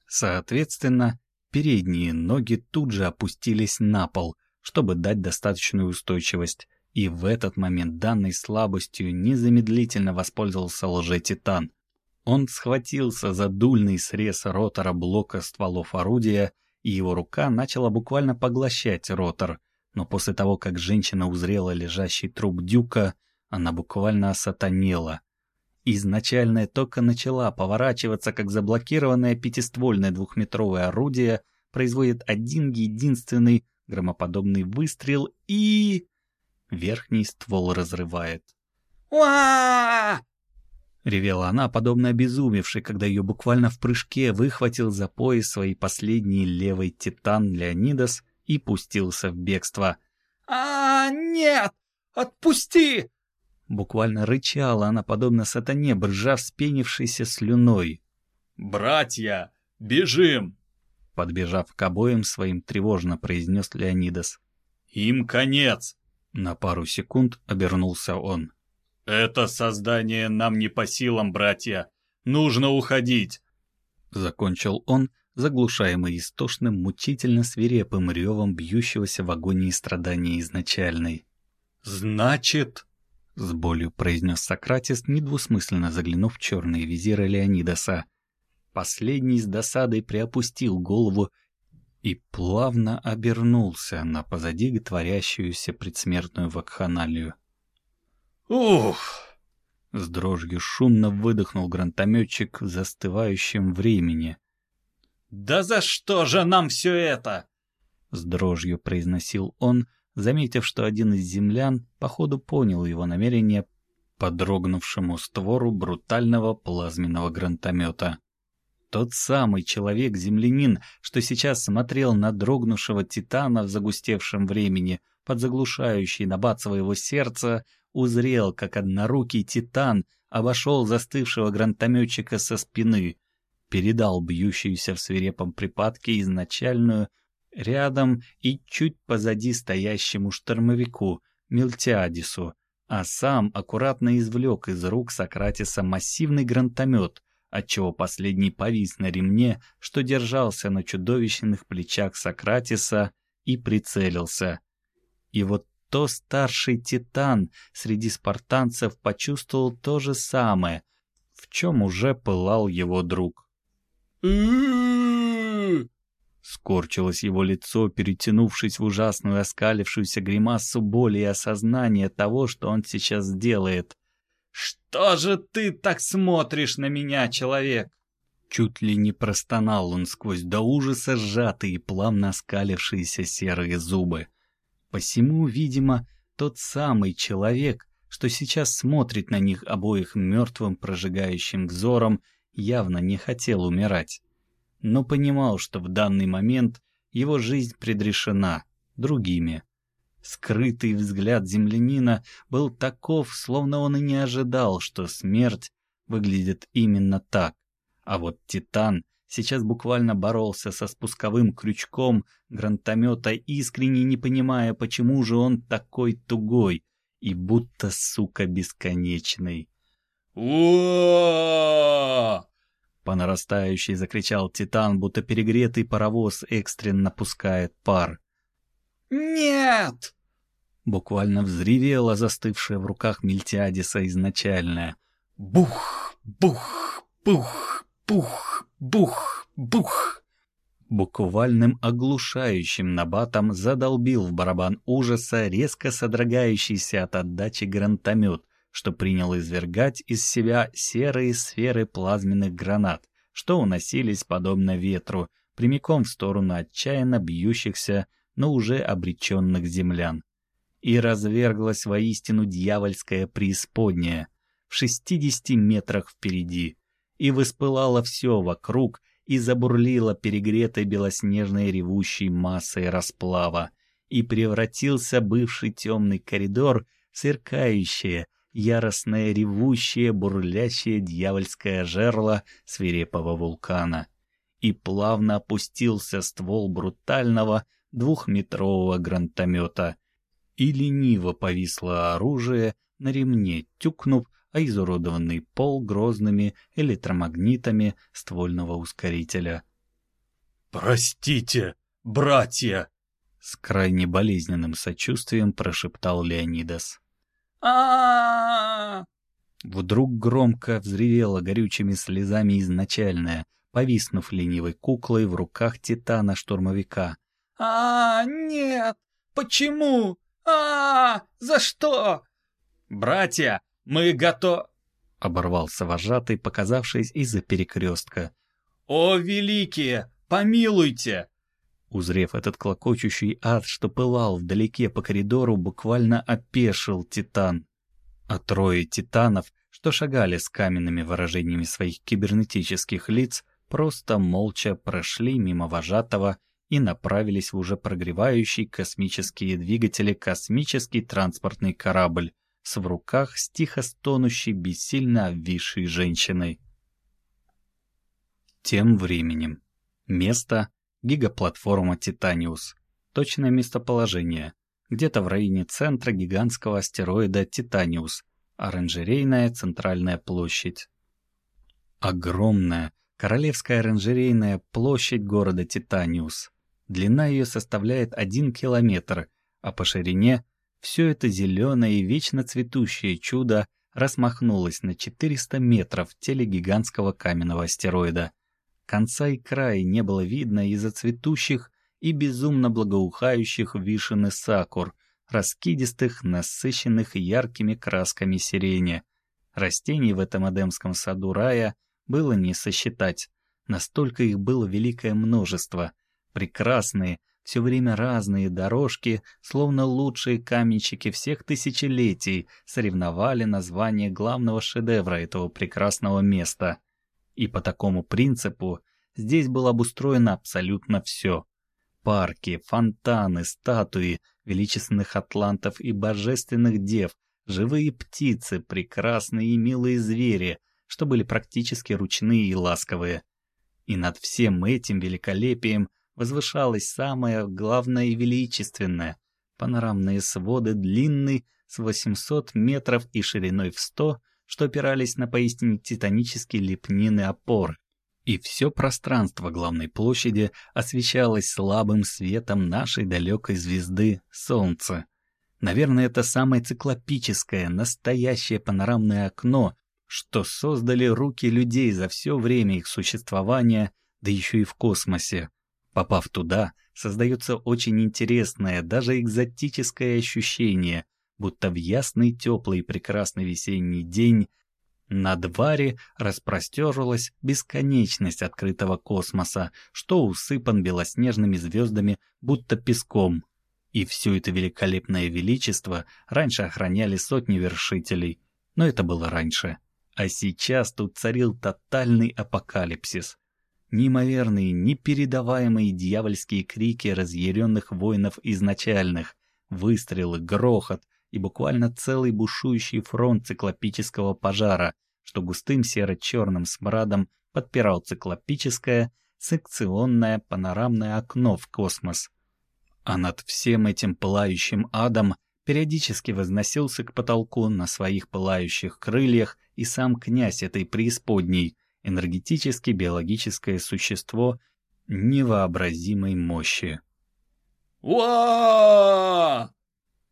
Соответственно, передние ноги тут же опустились на пол, чтобы дать достаточную устойчивость, и в этот момент данной слабостью незамедлительно воспользовался лже-титан. Он схватился за дульный срез ротора блока стволов орудия, и его рука начала буквально поглощать ротор, но после того, как женщина узрела лежащий труп Дюка, она буквально осатанела. Изначальная только начала поворачиваться, как заблокированное пятиствольное двухметровое орудие производит один единственный громоподобный выстрел и... Верхний ствол разрывает. «Уа!» Ревела она, подобно обезумевшей, когда ее буквально в прыжке выхватил за пояс своей последний левый титан Леонидас и пустился в бегство. «А, нет! Отпусти!» Буквально рычала она, подобно сатане, бржа вспенившейся слюной. «Братья, бежим!» Подбежав к обоим своим, тревожно произнес Леонидас. «Им конец!» На пару секунд обернулся он. «Это создание нам не по силам, братья! Нужно уходить!» Закончил он, заглушаемый истошным, мучительно свирепым ревом бьющегося в агонии страдания изначальной. «Значит...» — с болью произнес Сократис, недвусмысленно заглянув в черные визиры Леонидаса. Последний с досадой приопустил голову и плавно обернулся на позади творящуюся предсмертную вакханалию. «Ух!» С дрожью шумно выдохнул гранатометчик в застывающем времени. «Да за что же нам все это?» С дрожью произносил он, заметив, что один из землян, походу, понял его намерение по дрогнувшему створу брутального плазменного гранатомета. Тот самый человек-землянин, что сейчас смотрел на дрогнувшего титана в загустевшем времени, под заглушающий набат своего сердца, узрел, как однорукий титан обошел застывшего гранатометчика со спины, передал бьющуюся в свирепом припадке изначальную рядом и чуть позади стоящему штормовику Милтиадису, а сам аккуратно извлек из рук Сократиса массивный гранатомет, отчего последний повис на ремне, что держался на чудовищных плечах Сократиса, и прицелился. И вот то старший титан среди спартанцев почувствовал то же самое, в чем уже пылал его друг. Скорчилось его лицо, перетянувшись в ужасную оскалившуюся гримасу боли и осознания того, что он сейчас сделает. «Что же ты так смотришь на меня, человек?» Чуть ли не простонал он сквозь до ужаса сжатые, плавно оскалившиеся серые зубы. Посему, видимо, тот самый человек, что сейчас смотрит на них обоих мертвым прожигающим взором, явно не хотел умирать. Но понимал, что в данный момент его жизнь предрешена другими. Скрытый взгляд землянина был таков, словно он и не ожидал, что смерть выглядит именно так. А вот Титан, сейчас буквально боролся со спусковым крючком гранатомета, искренне не понимая, почему же он такой тугой и будто, сука, бесконечный. о По нарастающей закричал Титан, будто перегретый паровоз экстренно пускает пар. «Нет!» Буквально взревела застывшая в руках Мильтиадиса изначальная. Бух, бух, бух, бух, бух, бух. Буквальным оглушающим набатом задолбил в барабан ужаса резко содрогающийся от отдачи гранатомет, что принял извергать из себя серые сферы плазменных гранат, что уносились подобно ветру, прямиком в сторону отчаянно бьющихся, но уже обреченных землян. И разверглась воистину дьявольская преисподняя в шестидесяти метрах впереди, и воспылало все вокруг, и забурлило перегретой белоснежной ревущей массой расплава, и превратился бывший темный коридор в сверкающее, яростное ревущее, бурлящее дьявольское жерло свирепого вулкана. И плавно опустился ствол брутального двухметрового гранатомета, и лениво повисло оружие на ремне, тюкнув а изуродованный пол грозными электромагнитами ствольного ускорителя. «Простите, братья!» С крайне болезненным сочувствием прошептал Леонидас. а Вдруг громко взревела горючими слезами изначальная, повиснув ленивой куклой в руках Титана-штурмовика. а нет! Почему? а За что? Братья, мы готовы...» Оборвался вожатый, показавшись из-за перекрестка. «О, великие, помилуйте!» Узрев этот клокочущий ад, что пылал вдалеке по коридору, буквально опешил Титан. А трое Титанов, что шагали с каменными выражениями своих кибернетических лиц, просто молча прошли мимо вожатого и направились в уже прогревающий космические двигатели космический транспортный корабль, с в руках с тихо стонущей, бессильно обвисшей женщиной. Тем временем. Место — гигаплатформа «Титаниус». Точное местоположение — где-то в районе центра гигантского астероида «Титаниус», оранжерейная центральная площадь. Огромная королевская оранжерейная площадь города Титаниус. Длина ее составляет один километр, а по ширине все это зеленое и вечно цветущее чудо расмахнулось на 400 метров теле гигантского каменного астероида. Конца и края не было видно из-за цветущих и безумно благоухающих вишен и сакур, раскидистых, насыщенных яркими красками сирени. Растений в этом эдемском саду рая было не сосчитать, настолько их было великое множество. Прекрасные, все время разные дорожки, словно лучшие каменщики всех тысячелетий, соревновали название главного шедевра этого прекрасного места. И по такому принципу здесь было обустроено абсолютно все. Парки, фонтаны, статуи величественных атлантов и божественных дев, живые птицы, прекрасные и милые звери, что были практически ручные и ласковые. И над всем этим великолепием – возвышалось самое главное и величественное. Панорамные своды длинны с 800 метров и шириной в 100, что опирались на поистине титанические лепнины опоры. И все пространство главной площади освещалось слабым светом нашей далекой звезды Солнца. Наверное, это самое циклопическое, настоящее панорамное окно, что создали руки людей за все время их существования, да еще и в космосе. Попав туда, создается очень интересное, даже экзотическое ощущение, будто в ясный, теплый прекрасный весенний день на дворе распростерлась бесконечность открытого космоса, что усыпан белоснежными звездами, будто песком. И все это великолепное величество раньше охраняли сотни вершителей, но это было раньше. А сейчас тут царил тотальный апокалипсис неимоверные, непередаваемые дьявольские крики разъяренных воинов изначальных, выстрелы, грохот и буквально целый бушующий фронт циклопического пожара, что густым серо-черным смрадом подпирал циклопическое секционное панорамное окно в космос. А над всем этим пылающим адом периодически возносился к потолку на своих пылающих крыльях и сам князь этой преисподней, энергетически биологическое существо невообразимой мощи. «Уа!»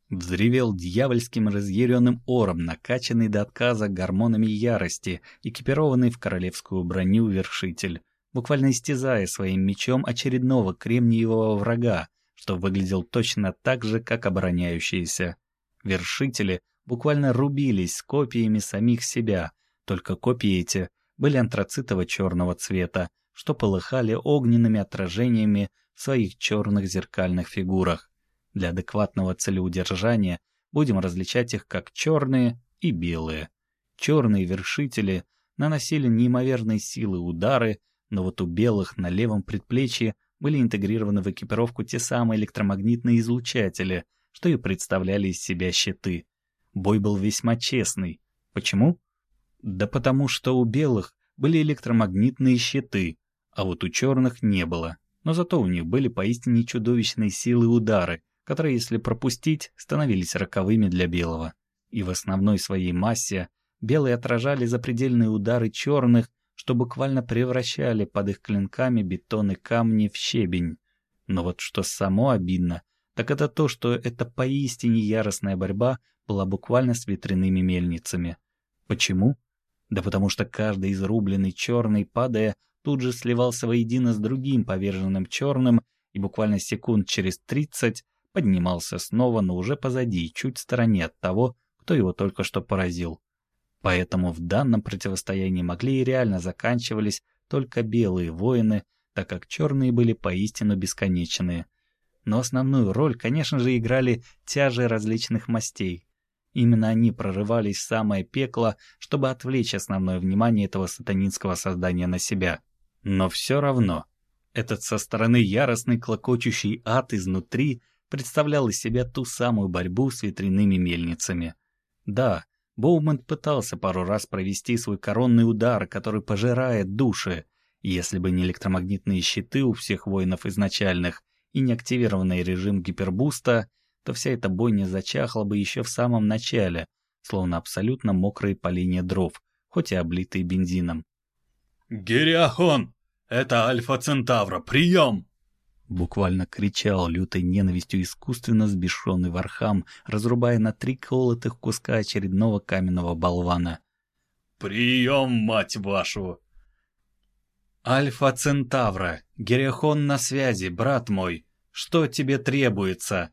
Взревел дьявольским разъяренным ором, накачанный до отказа гормонами ярости, экипированный в королевскую броню вершитель, буквально истязая своим мечом очередного кремниевого врага, что выглядел точно так же, как обороняющиеся. Вершители буквально рубились копиями самих себя, только копии эти были антрацитово-черного цвета, что полыхали огненными отражениями в своих черных зеркальных фигурах. Для адекватного целеудержания будем различать их как черные и белые. Черные вершители наносили неимоверной силы удары, но вот у белых на левом предплечье были интегрированы в экипировку те самые электромагнитные излучатели, что и представляли из себя щиты. Бой был весьма честный. Почему? Да потому что у белых были электромагнитные щиты, а вот у черных не было. Но зато у них были поистине чудовищные силы удары, которые, если пропустить, становились роковыми для белого. И в основной своей массе белые отражали запредельные удары черных, что буквально превращали под их клинками бетон и камни в щебень. Но вот что само обидно, так это то, что эта поистине яростная борьба была буквально с ветряными мельницами. Почему? Да потому что каждый изрубленный черный, падая, тут же сливался воедино с другим поверженным черным и буквально секунд через тридцать поднимался снова, но уже позади, чуть в стороне от того, кто его только что поразил. Поэтому в данном противостоянии могли и реально заканчивались только белые воины, так как черные были поистину бесконечные. Но основную роль, конечно же, играли тяжи различных мастей. Именно они прорывались в самое пекло, чтобы отвлечь основное внимание этого сатанинского создания на себя. Но все равно, этот со стороны яростный клокочущий ад изнутри представлял из себя ту самую борьбу с ветряными мельницами. Да, Боумент пытался пару раз провести свой коронный удар, который пожирает души. Если бы не электромагнитные щиты у всех воинов изначальных и не активированный режим гипербуста, то вся эта бойня зачахла бы еще в самом начале, словно абсолютно мокрые поленья дров, хоть и облитые бензином. «Гириахон! Это Альфа Центавра! Прием!» Буквально кричал лютой ненавистью искусственно сбешенный Вархам, разрубая на три колотых куска очередного каменного болвана. «Прием, мать вашу!» «Альфа Центавра! Гериахон на связи, брат мой! Что тебе требуется?»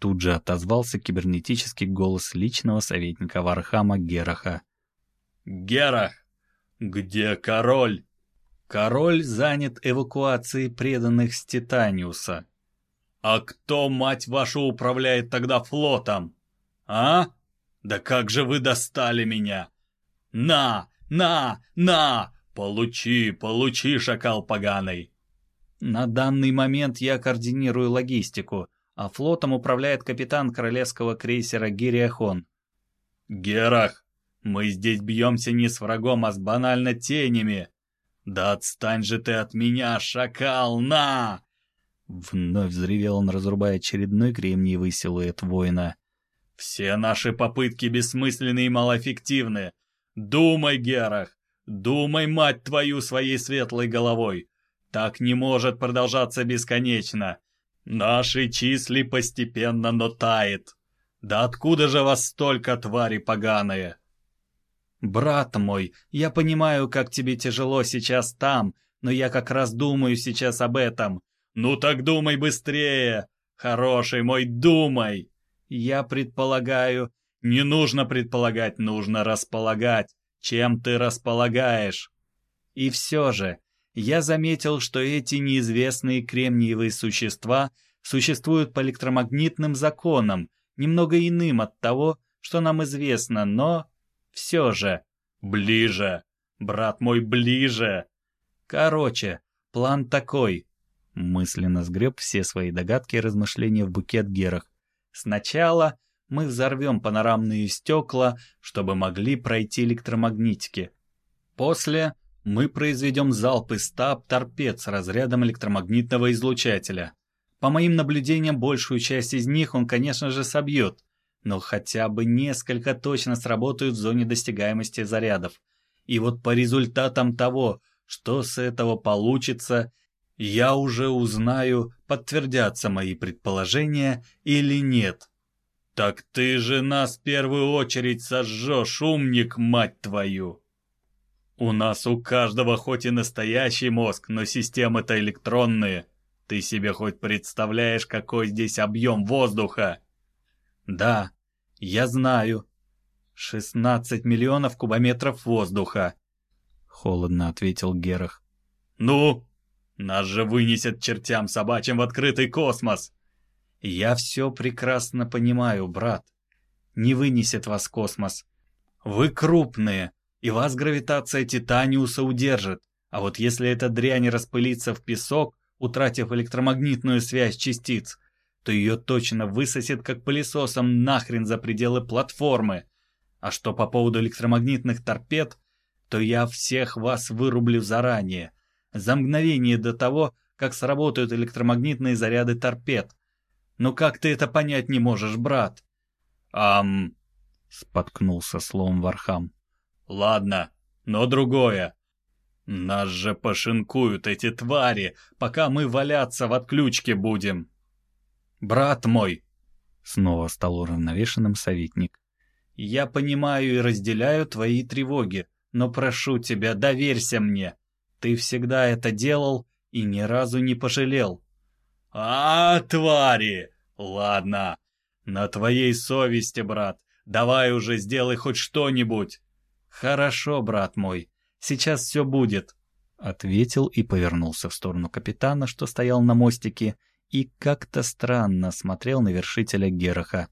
Тут же отозвался кибернетический голос личного советника Вархама Гераха. «Герах! Где король?» Король занят эвакуацией преданных с Титаниуса. А кто, мать вашу, управляет тогда флотом? А? Да как же вы достали меня? На, на, на! Получи, получи, шакал поганый! На данный момент я координирую логистику, а флотом управляет капитан королевского крейсера Гириахон. Герах, мы здесь бьемся не с врагом, а с банально тенями. «Да отстань же ты от меня, шакал, на!» Вновь взревел он, разрубая очередной кремниевый силуэт воина. «Все наши попытки бессмысленны и малоэффективны. Думай, Герах, думай, мать твою, своей светлой головой. Так не может продолжаться бесконечно. Наши числи постепенно, но тает. Да откуда же вас столько, твари поганые?» «Брат мой, я понимаю, как тебе тяжело сейчас там, но я как раз думаю сейчас об этом». «Ну так думай быстрее! Хороший мой, думай!» «Я предполагаю...» «Не нужно предполагать, нужно располагать. Чем ты располагаешь?» «И все же, я заметил, что эти неизвестные кремниевые существа существуют по электромагнитным законам, немного иным от того, что нам известно, но все же. Ближе. Брат мой, ближе. Короче, план такой. Мысленно сгреб все свои догадки и размышления в букет герах. Сначала мы взорвем панорамные стекла, чтобы могли пройти электромагнитики. После Мы произведем залп из стаб торпед с разрядом электромагнитного излучателя. По моим наблюдениям, большую часть из них он, конечно же, собьет, но хотя бы несколько точно сработают в зоне достигаемости зарядов. И вот по результатам того, что с этого получится, я уже узнаю, подтвердятся мои предположения или нет. «Так ты же нас в первую очередь сожжешь, умник, мать твою!» «У нас у каждого хоть и настоящий мозг, но системы-то электронные. Ты себе хоть представляешь, какой здесь объем воздуха?» «Да, я знаю. 16 миллионов кубометров воздуха», — холодно ответил Герах. «Ну, нас же вынесет чертям собачьим в открытый космос!» «Я все прекрасно понимаю, брат. Не вынесет вас космос. Вы крупные, и вас гравитация Титаниуса удержит. А вот если эта дрянь распылится в песок, утратив электромагнитную связь частиц, то ее точно высосет как пылесосом нахрен за пределы платформы. А что по поводу электромагнитных торпед, то я всех вас вырублю заранее за мгновение до того, как сработают электромагнитные заряды торпед. Но как ты это понять не можешь, брат? Ам... Споткнулся словом Вархам. Ладно, но другое. Нас же пошинкуют эти твари, пока мы валяться в отключке будем. Брат мой, снова стал уравновешенным советник. Я понимаю и разделяю твои тревоги, но прошу тебя, доверься мне. Ты всегда это делал и ни разу не пожалел. А, твари! Ладно, на твоей совести, брат. Давай уже сделай хоть что-нибудь. Хорошо, брат мой. Сейчас все будет, ответил и повернулся в сторону капитана, что стоял на мостике, и как-то странно смотрел на вершителя Гераха.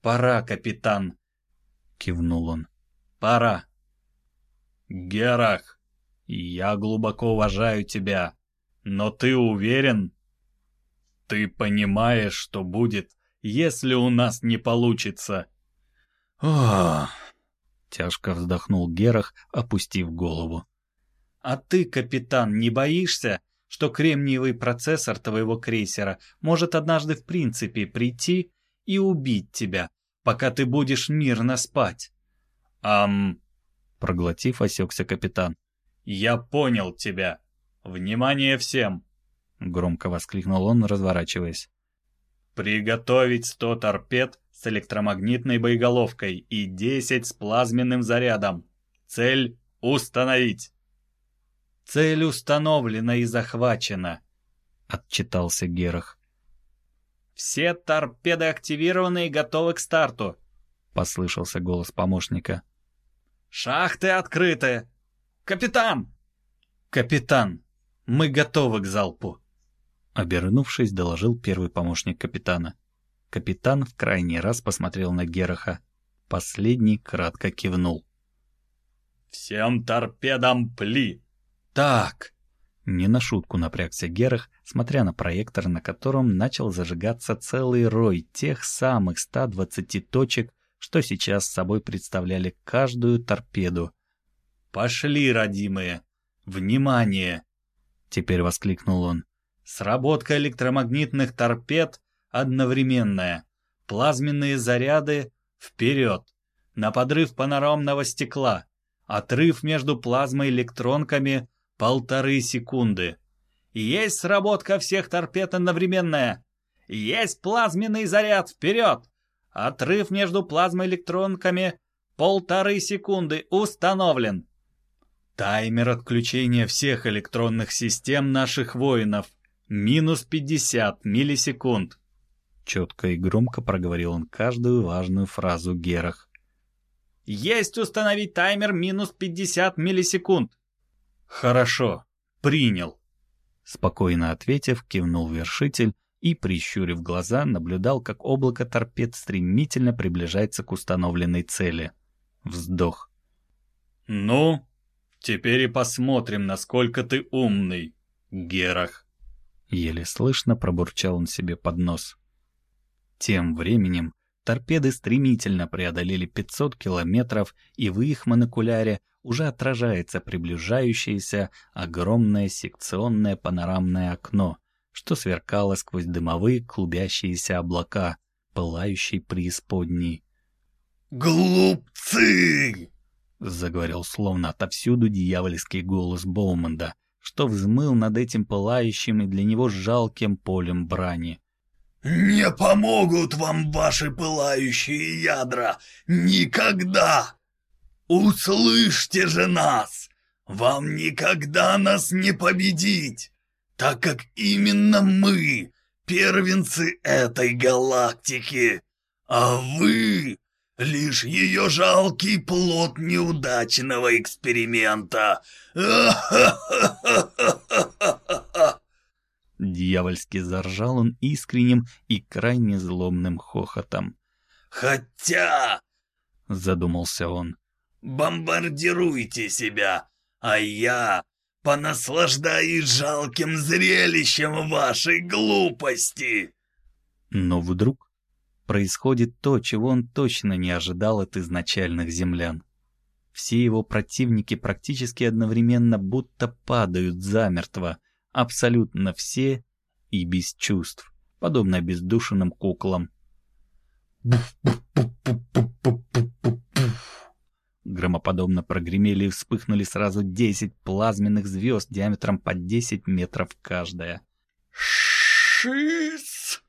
«Пора, капитан!» — кивнул он. «Пора!» «Герах!» Я глубоко уважаю тебя. Но ты уверен? Ты понимаешь, что будет, если у нас не получится? Ох! Тяжко вздохнул Герах, опустив голову. А ты, капитан, не боишься, что кремниевый процессор твоего крейсера может однажды в принципе прийти и убить тебя, пока ты будешь мирно спать? Ам... Проглотив, осекся капитан. «Я понял тебя! Внимание всем!» — громко воскликнул он, разворачиваясь. «Приготовить сто торпед с электромагнитной боеголовкой и десять с плазменным зарядом. Цель — установить!» «Цель установлена и захвачена», — отчитался Герах. «Все торпеды активированы и готовы к старту», — послышался голос помощника. «Шахты открыты! «Капитан!» «Капитан, мы готовы к залпу!» Обернувшись, доложил первый помощник капитана. Капитан в крайний раз посмотрел на Гераха. Последний кратко кивнул. «Всем торпедам пли!» «Так!» Не на шутку напрягся Герах, смотря на проектор, на котором начал зажигаться целый рой тех самых 120 точек, что сейчас собой представляли каждую торпеду, «Пошли, родимые! Внимание!» Теперь воскликнул он. «Сработка электромагнитных торпед одновременная. Плазменные заряды вперед. На подрыв панорамного стекла. Отрыв между плазмоэлектронками полторы секунды. Есть сработка всех торпед одновременная. Есть плазменный заряд вперед. Отрыв между плазмоэлектронками полторы секунды установлен. Таймер отключения всех электронных систем наших воинов. Минус 50 миллисекунд. Четко и громко проговорил он каждую важную фразу Герах. Есть установить таймер минус 50 миллисекунд. Хорошо, принял. Спокойно ответив, кивнул вершитель и, прищурив глаза, наблюдал, как облако торпед стремительно приближается к установленной цели. Вздох. «Ну, Теперь и посмотрим, насколько ты умный, Герах. Еле слышно пробурчал он себе под нос. Тем временем торпеды стремительно преодолели 500 километров, и в их монокуляре уже отражается приближающееся огромное секционное панорамное окно, что сверкало сквозь дымовые клубящиеся облака, пылающей преисподней. «Глупцы!» — заговорил словно отовсюду дьявольский голос Боуманда, что взмыл над этим пылающим и для него жалким полем брани. «Не помогут вам ваши пылающие ядра! Никогда! Услышьте же нас! Вам никогда нас не победить, так как именно мы — первенцы этой галактики, а вы — лишь ее жалкий плод неудачного эксперимента. Дьявольски заржал он искренним и крайне злобным хохотом. «Хотя...» — задумался он. «Бомбардируйте себя, а я понаслаждаюсь жалким зрелищем вашей глупости!» Но вдруг происходит то, чего он точно не ожидал от изначальных землян. Все его противники практически одновременно будто падают замертво, абсолютно все и без чувств, подобно бездушным куклам. Громоподобно прогремели и вспыхнули сразу десять плазменных звезд диаметром по десять метров каждая. «Шиз!»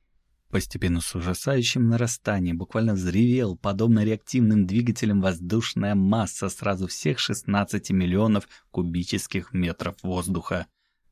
Постепенно с ужасающим нарастанием буквально взревел, подобно реактивным двигателям, воздушная масса сразу всех 16 миллионов кубических метров воздуха.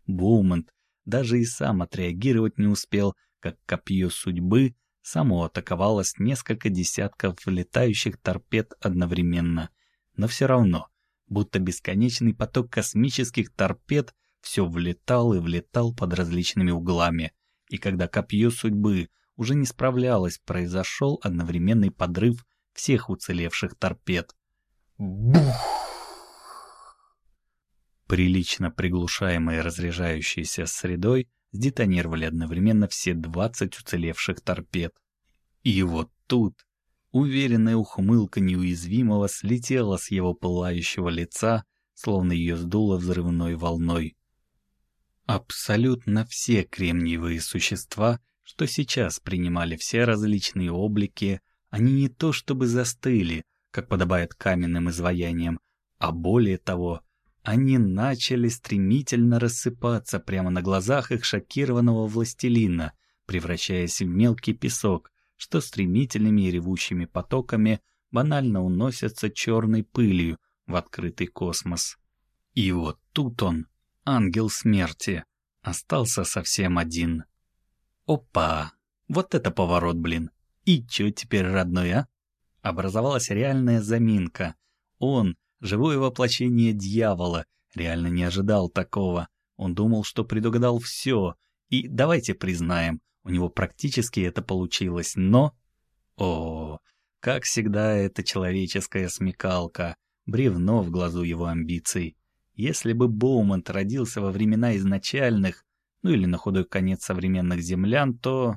Боумант даже и сам отреагировать не успел, как копье судьбы само атаковало с несколько десятков летающих торпед одновременно. Но все равно, будто бесконечный поток космических торпед все влетал и влетал под различными углами. И когда копье судьбы уже не справлялось, произошел одновременный подрыв всех уцелевших торпед. Бух! Прилично приглушаемые разряжающейся средой сдетонировали одновременно все 20 уцелевших торпед. И вот тут уверенная ухмылка неуязвимого слетела с его пылающего лица, словно ее сдуло взрывной волной. Абсолютно все кремниевые существа, что сейчас принимали все различные облики, они не то чтобы застыли, как подобает каменным изваяниям, а более того, они начали стремительно рассыпаться прямо на глазах их шокированного властелина, превращаясь в мелкий песок, что стремительными и ревущими потоками банально уносятся черной пылью в открытый космос. И вот тут он, ангел смерти, остался совсем один. Опа! Вот это поворот, блин! И чё теперь, родной, а? Образовалась реальная заминка. Он, Живое воплощение дьявола. Реально не ожидал такого. Он думал, что предугадал все. И давайте признаем, у него практически это получилось, но... О, как всегда, это человеческая смекалка, бревно в глазу его амбиций. Если бы Боумант родился во времена изначальных, ну или на худой конец современных землян, то...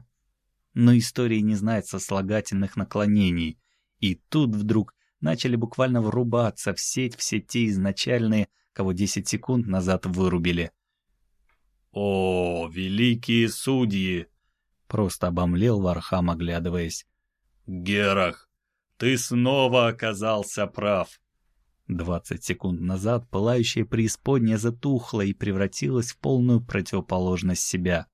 Но история не знает сослагательных наклонений. И тут вдруг начали буквально врубаться в сеть все те изначальные, кого 10 секунд назад вырубили. «О, великие судьи!» — просто обомлел Вархам, оглядываясь. «Герах, ты снова оказался прав!» Двадцать секунд назад пылающая преисподняя затухла и превратилась в полную противоположность себя.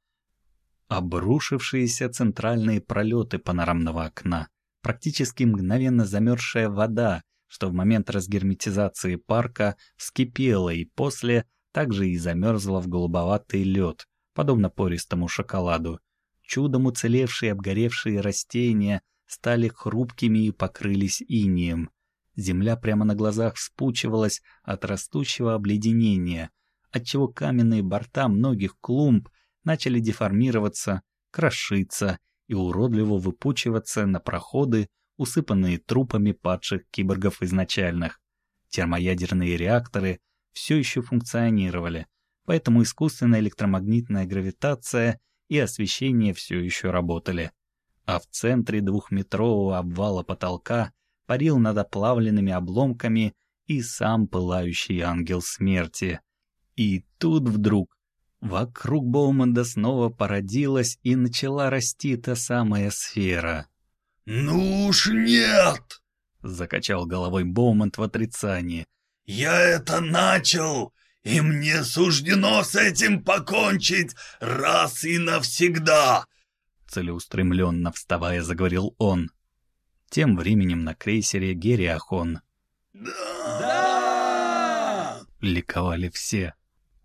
Обрушившиеся центральные пролеты панорамного окна, практически мгновенно замерзшая вода, что в момент разгерметизации парка вскипела и после также и замерзла в голубоватый лед, подобно пористому шоколаду. Чудом уцелевшие обгоревшие растения стали хрупкими и покрылись инием. Земля прямо на глазах вспучивалась от растущего обледенения, отчего каменные борта многих клумб начали деформироваться, крошиться и уродливо выпучиваться на проходы, усыпанные трупами падших киборгов изначальных. Термоядерные реакторы все еще функционировали, поэтому искусственная электромагнитная гравитация и освещение все еще работали. А в центре двухметрового обвала потолка парил над оплавленными обломками и сам пылающий ангел смерти. И тут вдруг вокруг Боуманда снова породилась и начала расти та самая сфера. «Ну уж нет!» — закачал головой Боуманд в отрицании. «Я это начал, и мне суждено с этим покончить раз и навсегда!» Целеустремленно вставая, заговорил он. Тем временем на крейсере Гериахон. «Да!» Ликовали все.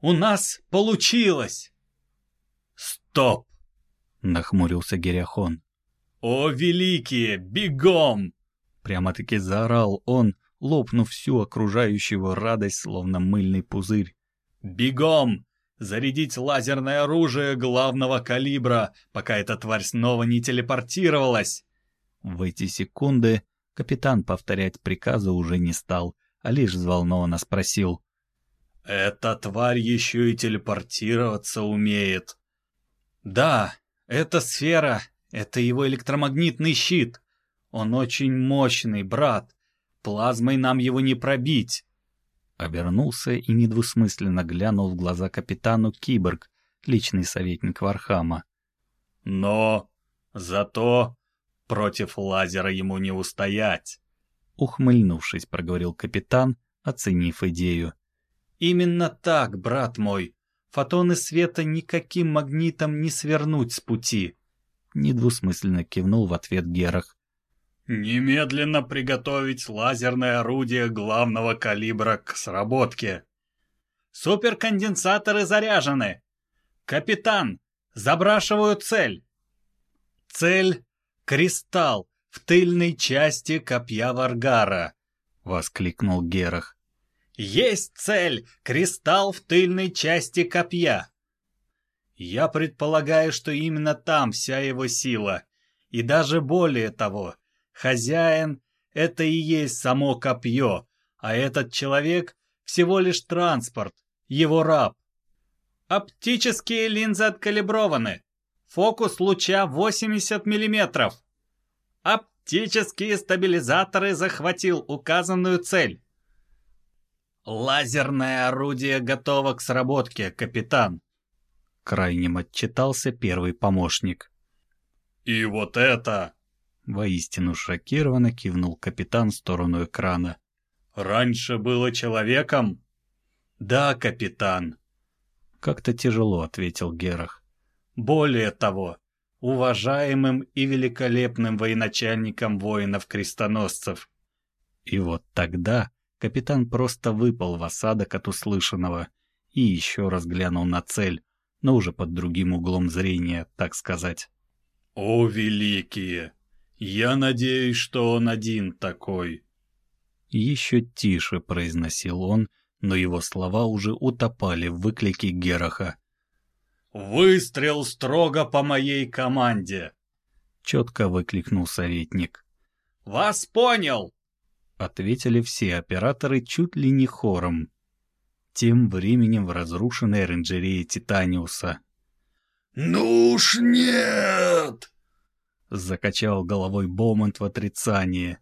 «У нас получилось!» «Стоп!» — нахмурился Гериахон. «О, великие, бегом!» Прямо-таки заорал он, лопнув всю окружающую радость, словно мыльный пузырь. «Бегом! Зарядить лазерное оружие главного калибра, пока эта тварь снова не телепортировалась!» В эти секунды капитан повторять приказы уже не стал, а лишь взволнованно спросил. «Эта тварь еще и телепортироваться умеет!» «Да, эта сфера это его электромагнитный щит. Он очень мощный, брат. Плазмой нам его не пробить. Обернулся и недвусмысленно глянул в глаза капитану Киборг, личный советник Вархама. Но зато против лазера ему не устоять. Ухмыльнувшись, проговорил капитан, оценив идею. Именно так, брат мой. Фотоны света никаким магнитом не свернуть с пути недвусмысленно кивнул в ответ Герах. «Немедленно приготовить лазерное орудие главного калибра к сработке. Суперконденсаторы заряжены. Капитан, забрашиваю цель. Цель — кристалл в тыльной части копья Варгара», — воскликнул Герах. «Есть цель! Кристалл в тыльной части копья!» Я предполагаю, что именно там вся его сила. И даже более того, хозяин — это и есть само копье, а этот человек — всего лишь транспорт, его раб. Оптические линзы откалиброваны. Фокус луча 80 мм. Оптические стабилизаторы захватил указанную цель. Лазерное орудие готово к сработке, капитан. Крайним отчитался первый помощник. «И вот это!» Воистину шокированно кивнул капитан в сторону экрана. «Раньше было человеком?» «Да, капитан». Как-то тяжело ответил Герах. «Более того, уважаемым и великолепным военачальником воинов-крестоносцев». И вот тогда капитан просто выпал в осадок от услышанного и еще раз глянул на цель, но уже под другим углом зрения, так сказать. «О, великие! Я надеюсь, что он один такой!» Еще тише произносил он, но его слова уже утопали в выклике Гераха. «Выстрел строго по моей команде!» Четко выкликнул советник. «Вас понял!» Ответили все операторы чуть ли не хором. Тем временем в разрушенной оранжерее Титаниуса. «Ну уж нет!» Закачал головой Бомонт в отрицание.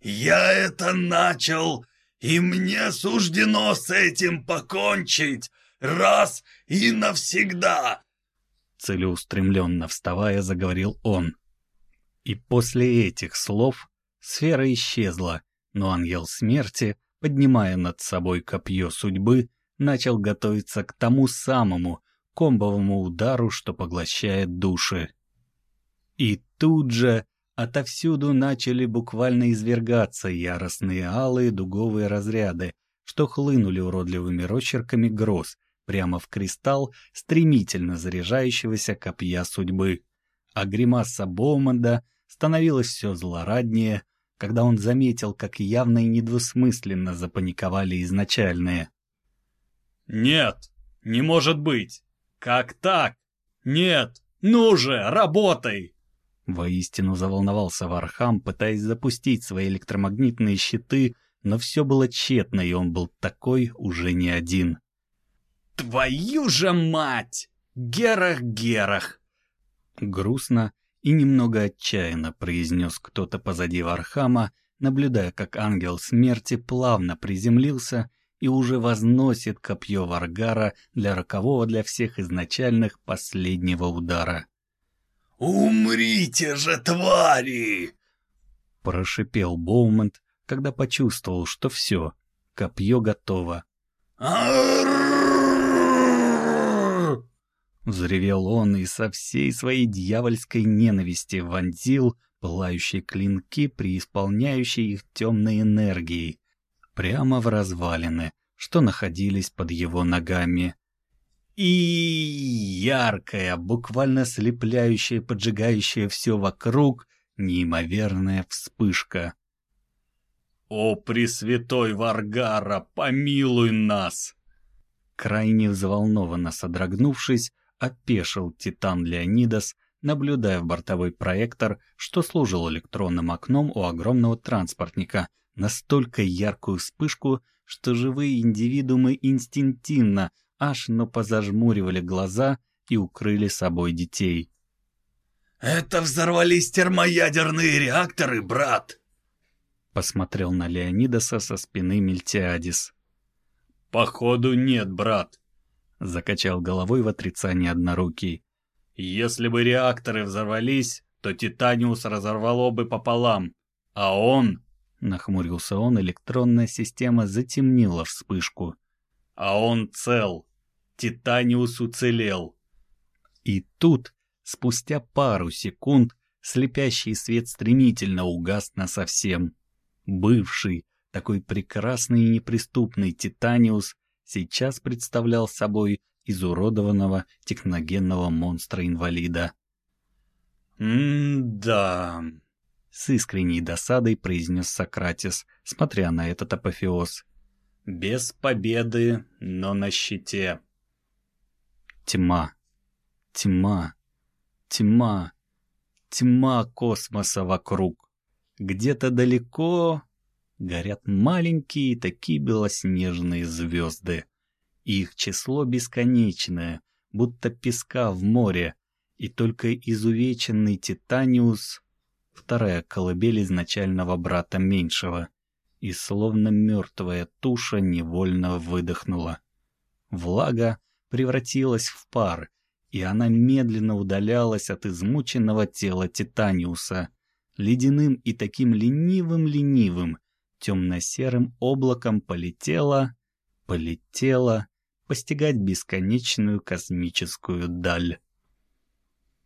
«Я это начал, и мне суждено с этим покончить раз и навсегда!» Целеустремленно вставая, заговорил он. И после этих слов сфера исчезла, но ангел смерти — поднимая над собой копье судьбы, начал готовиться к тому самому комбовому удару, что поглощает души. И тут же отовсюду начали буквально извергаться яростные алые дуговые разряды, что хлынули уродливыми росчерками гроз прямо в кристалл стремительно заряжающегося копья судьбы. А гримаса Боуманда становилась все злораднее, когда он заметил, как явно и недвусмысленно запаниковали изначальные. «Нет, не может быть! Как так? Нет! Ну же, работай!» Воистину заволновался Вархам, пытаясь запустить свои электромагнитные щиты, но все было тщетно, и он был такой уже не один. «Твою же мать! Герах, Герах!» Грустно и немного отчаянно произнес кто-то позади Вархама, наблюдая, как ангел смерти плавно приземлился и уже возносит копье Варгара для рокового для всех изначальных последнего удара. «Умрите же, твари!» Прошипел Боумент, когда почувствовал, что все, копье готово. Взревел он и со всей своей дьявольской ненависти вонзил пылающие клинки, преисполняющие их темной энергией, прямо в развалины, что находились под его ногами. И яркая, буквально слепляющая, поджигающая все вокруг, неимоверная вспышка. «О, Пресвятой Варгара, помилуй нас!» Крайне взволнованно содрогнувшись, опешил Титан Леонидас, наблюдая в бортовой проектор, что служил электронным окном у огромного транспортника, настолько яркую вспышку, что живые индивидуумы инстинктивно аж но позажмуривали глаза и укрыли собой детей. «Это взорвались термоядерные реакторы, брат!» Посмотрел на Леонидаса со спины Мельтиадис. «Походу нет, брат», — закачал головой в отрицании однорукий. «Если бы реакторы взорвались, то Титаниус разорвало бы пополам, а он...» Нахмурился он, электронная система затемнила вспышку. «А он цел. Титаниус уцелел». И тут, спустя пару секунд, слепящий свет стремительно угас насовсем. Бывший, такой прекрасный и неприступный Титаниус сейчас представлял собой изуродованного техногенного монстра-инвалида. «М-да...» С искренней досадой произнес Сократис, смотря на этот апофеоз. «Без победы, но на щите». Тьма. Тьма. Тьма. Тьма космоса вокруг. Где-то далеко горят маленькие такие белоснежные звезды. Их число бесконечное, будто песка в море, и только изувеченный Титаниус вторая колыбель изначального брата меньшего, и словно мертвая туша невольно выдохнула. Влага превратилась в пар, и она медленно удалялась от измученного тела Титаниуса, ледяным и таким ленивым-ленивым, темно-серым облаком полетела, полетела постигать бесконечную космическую даль.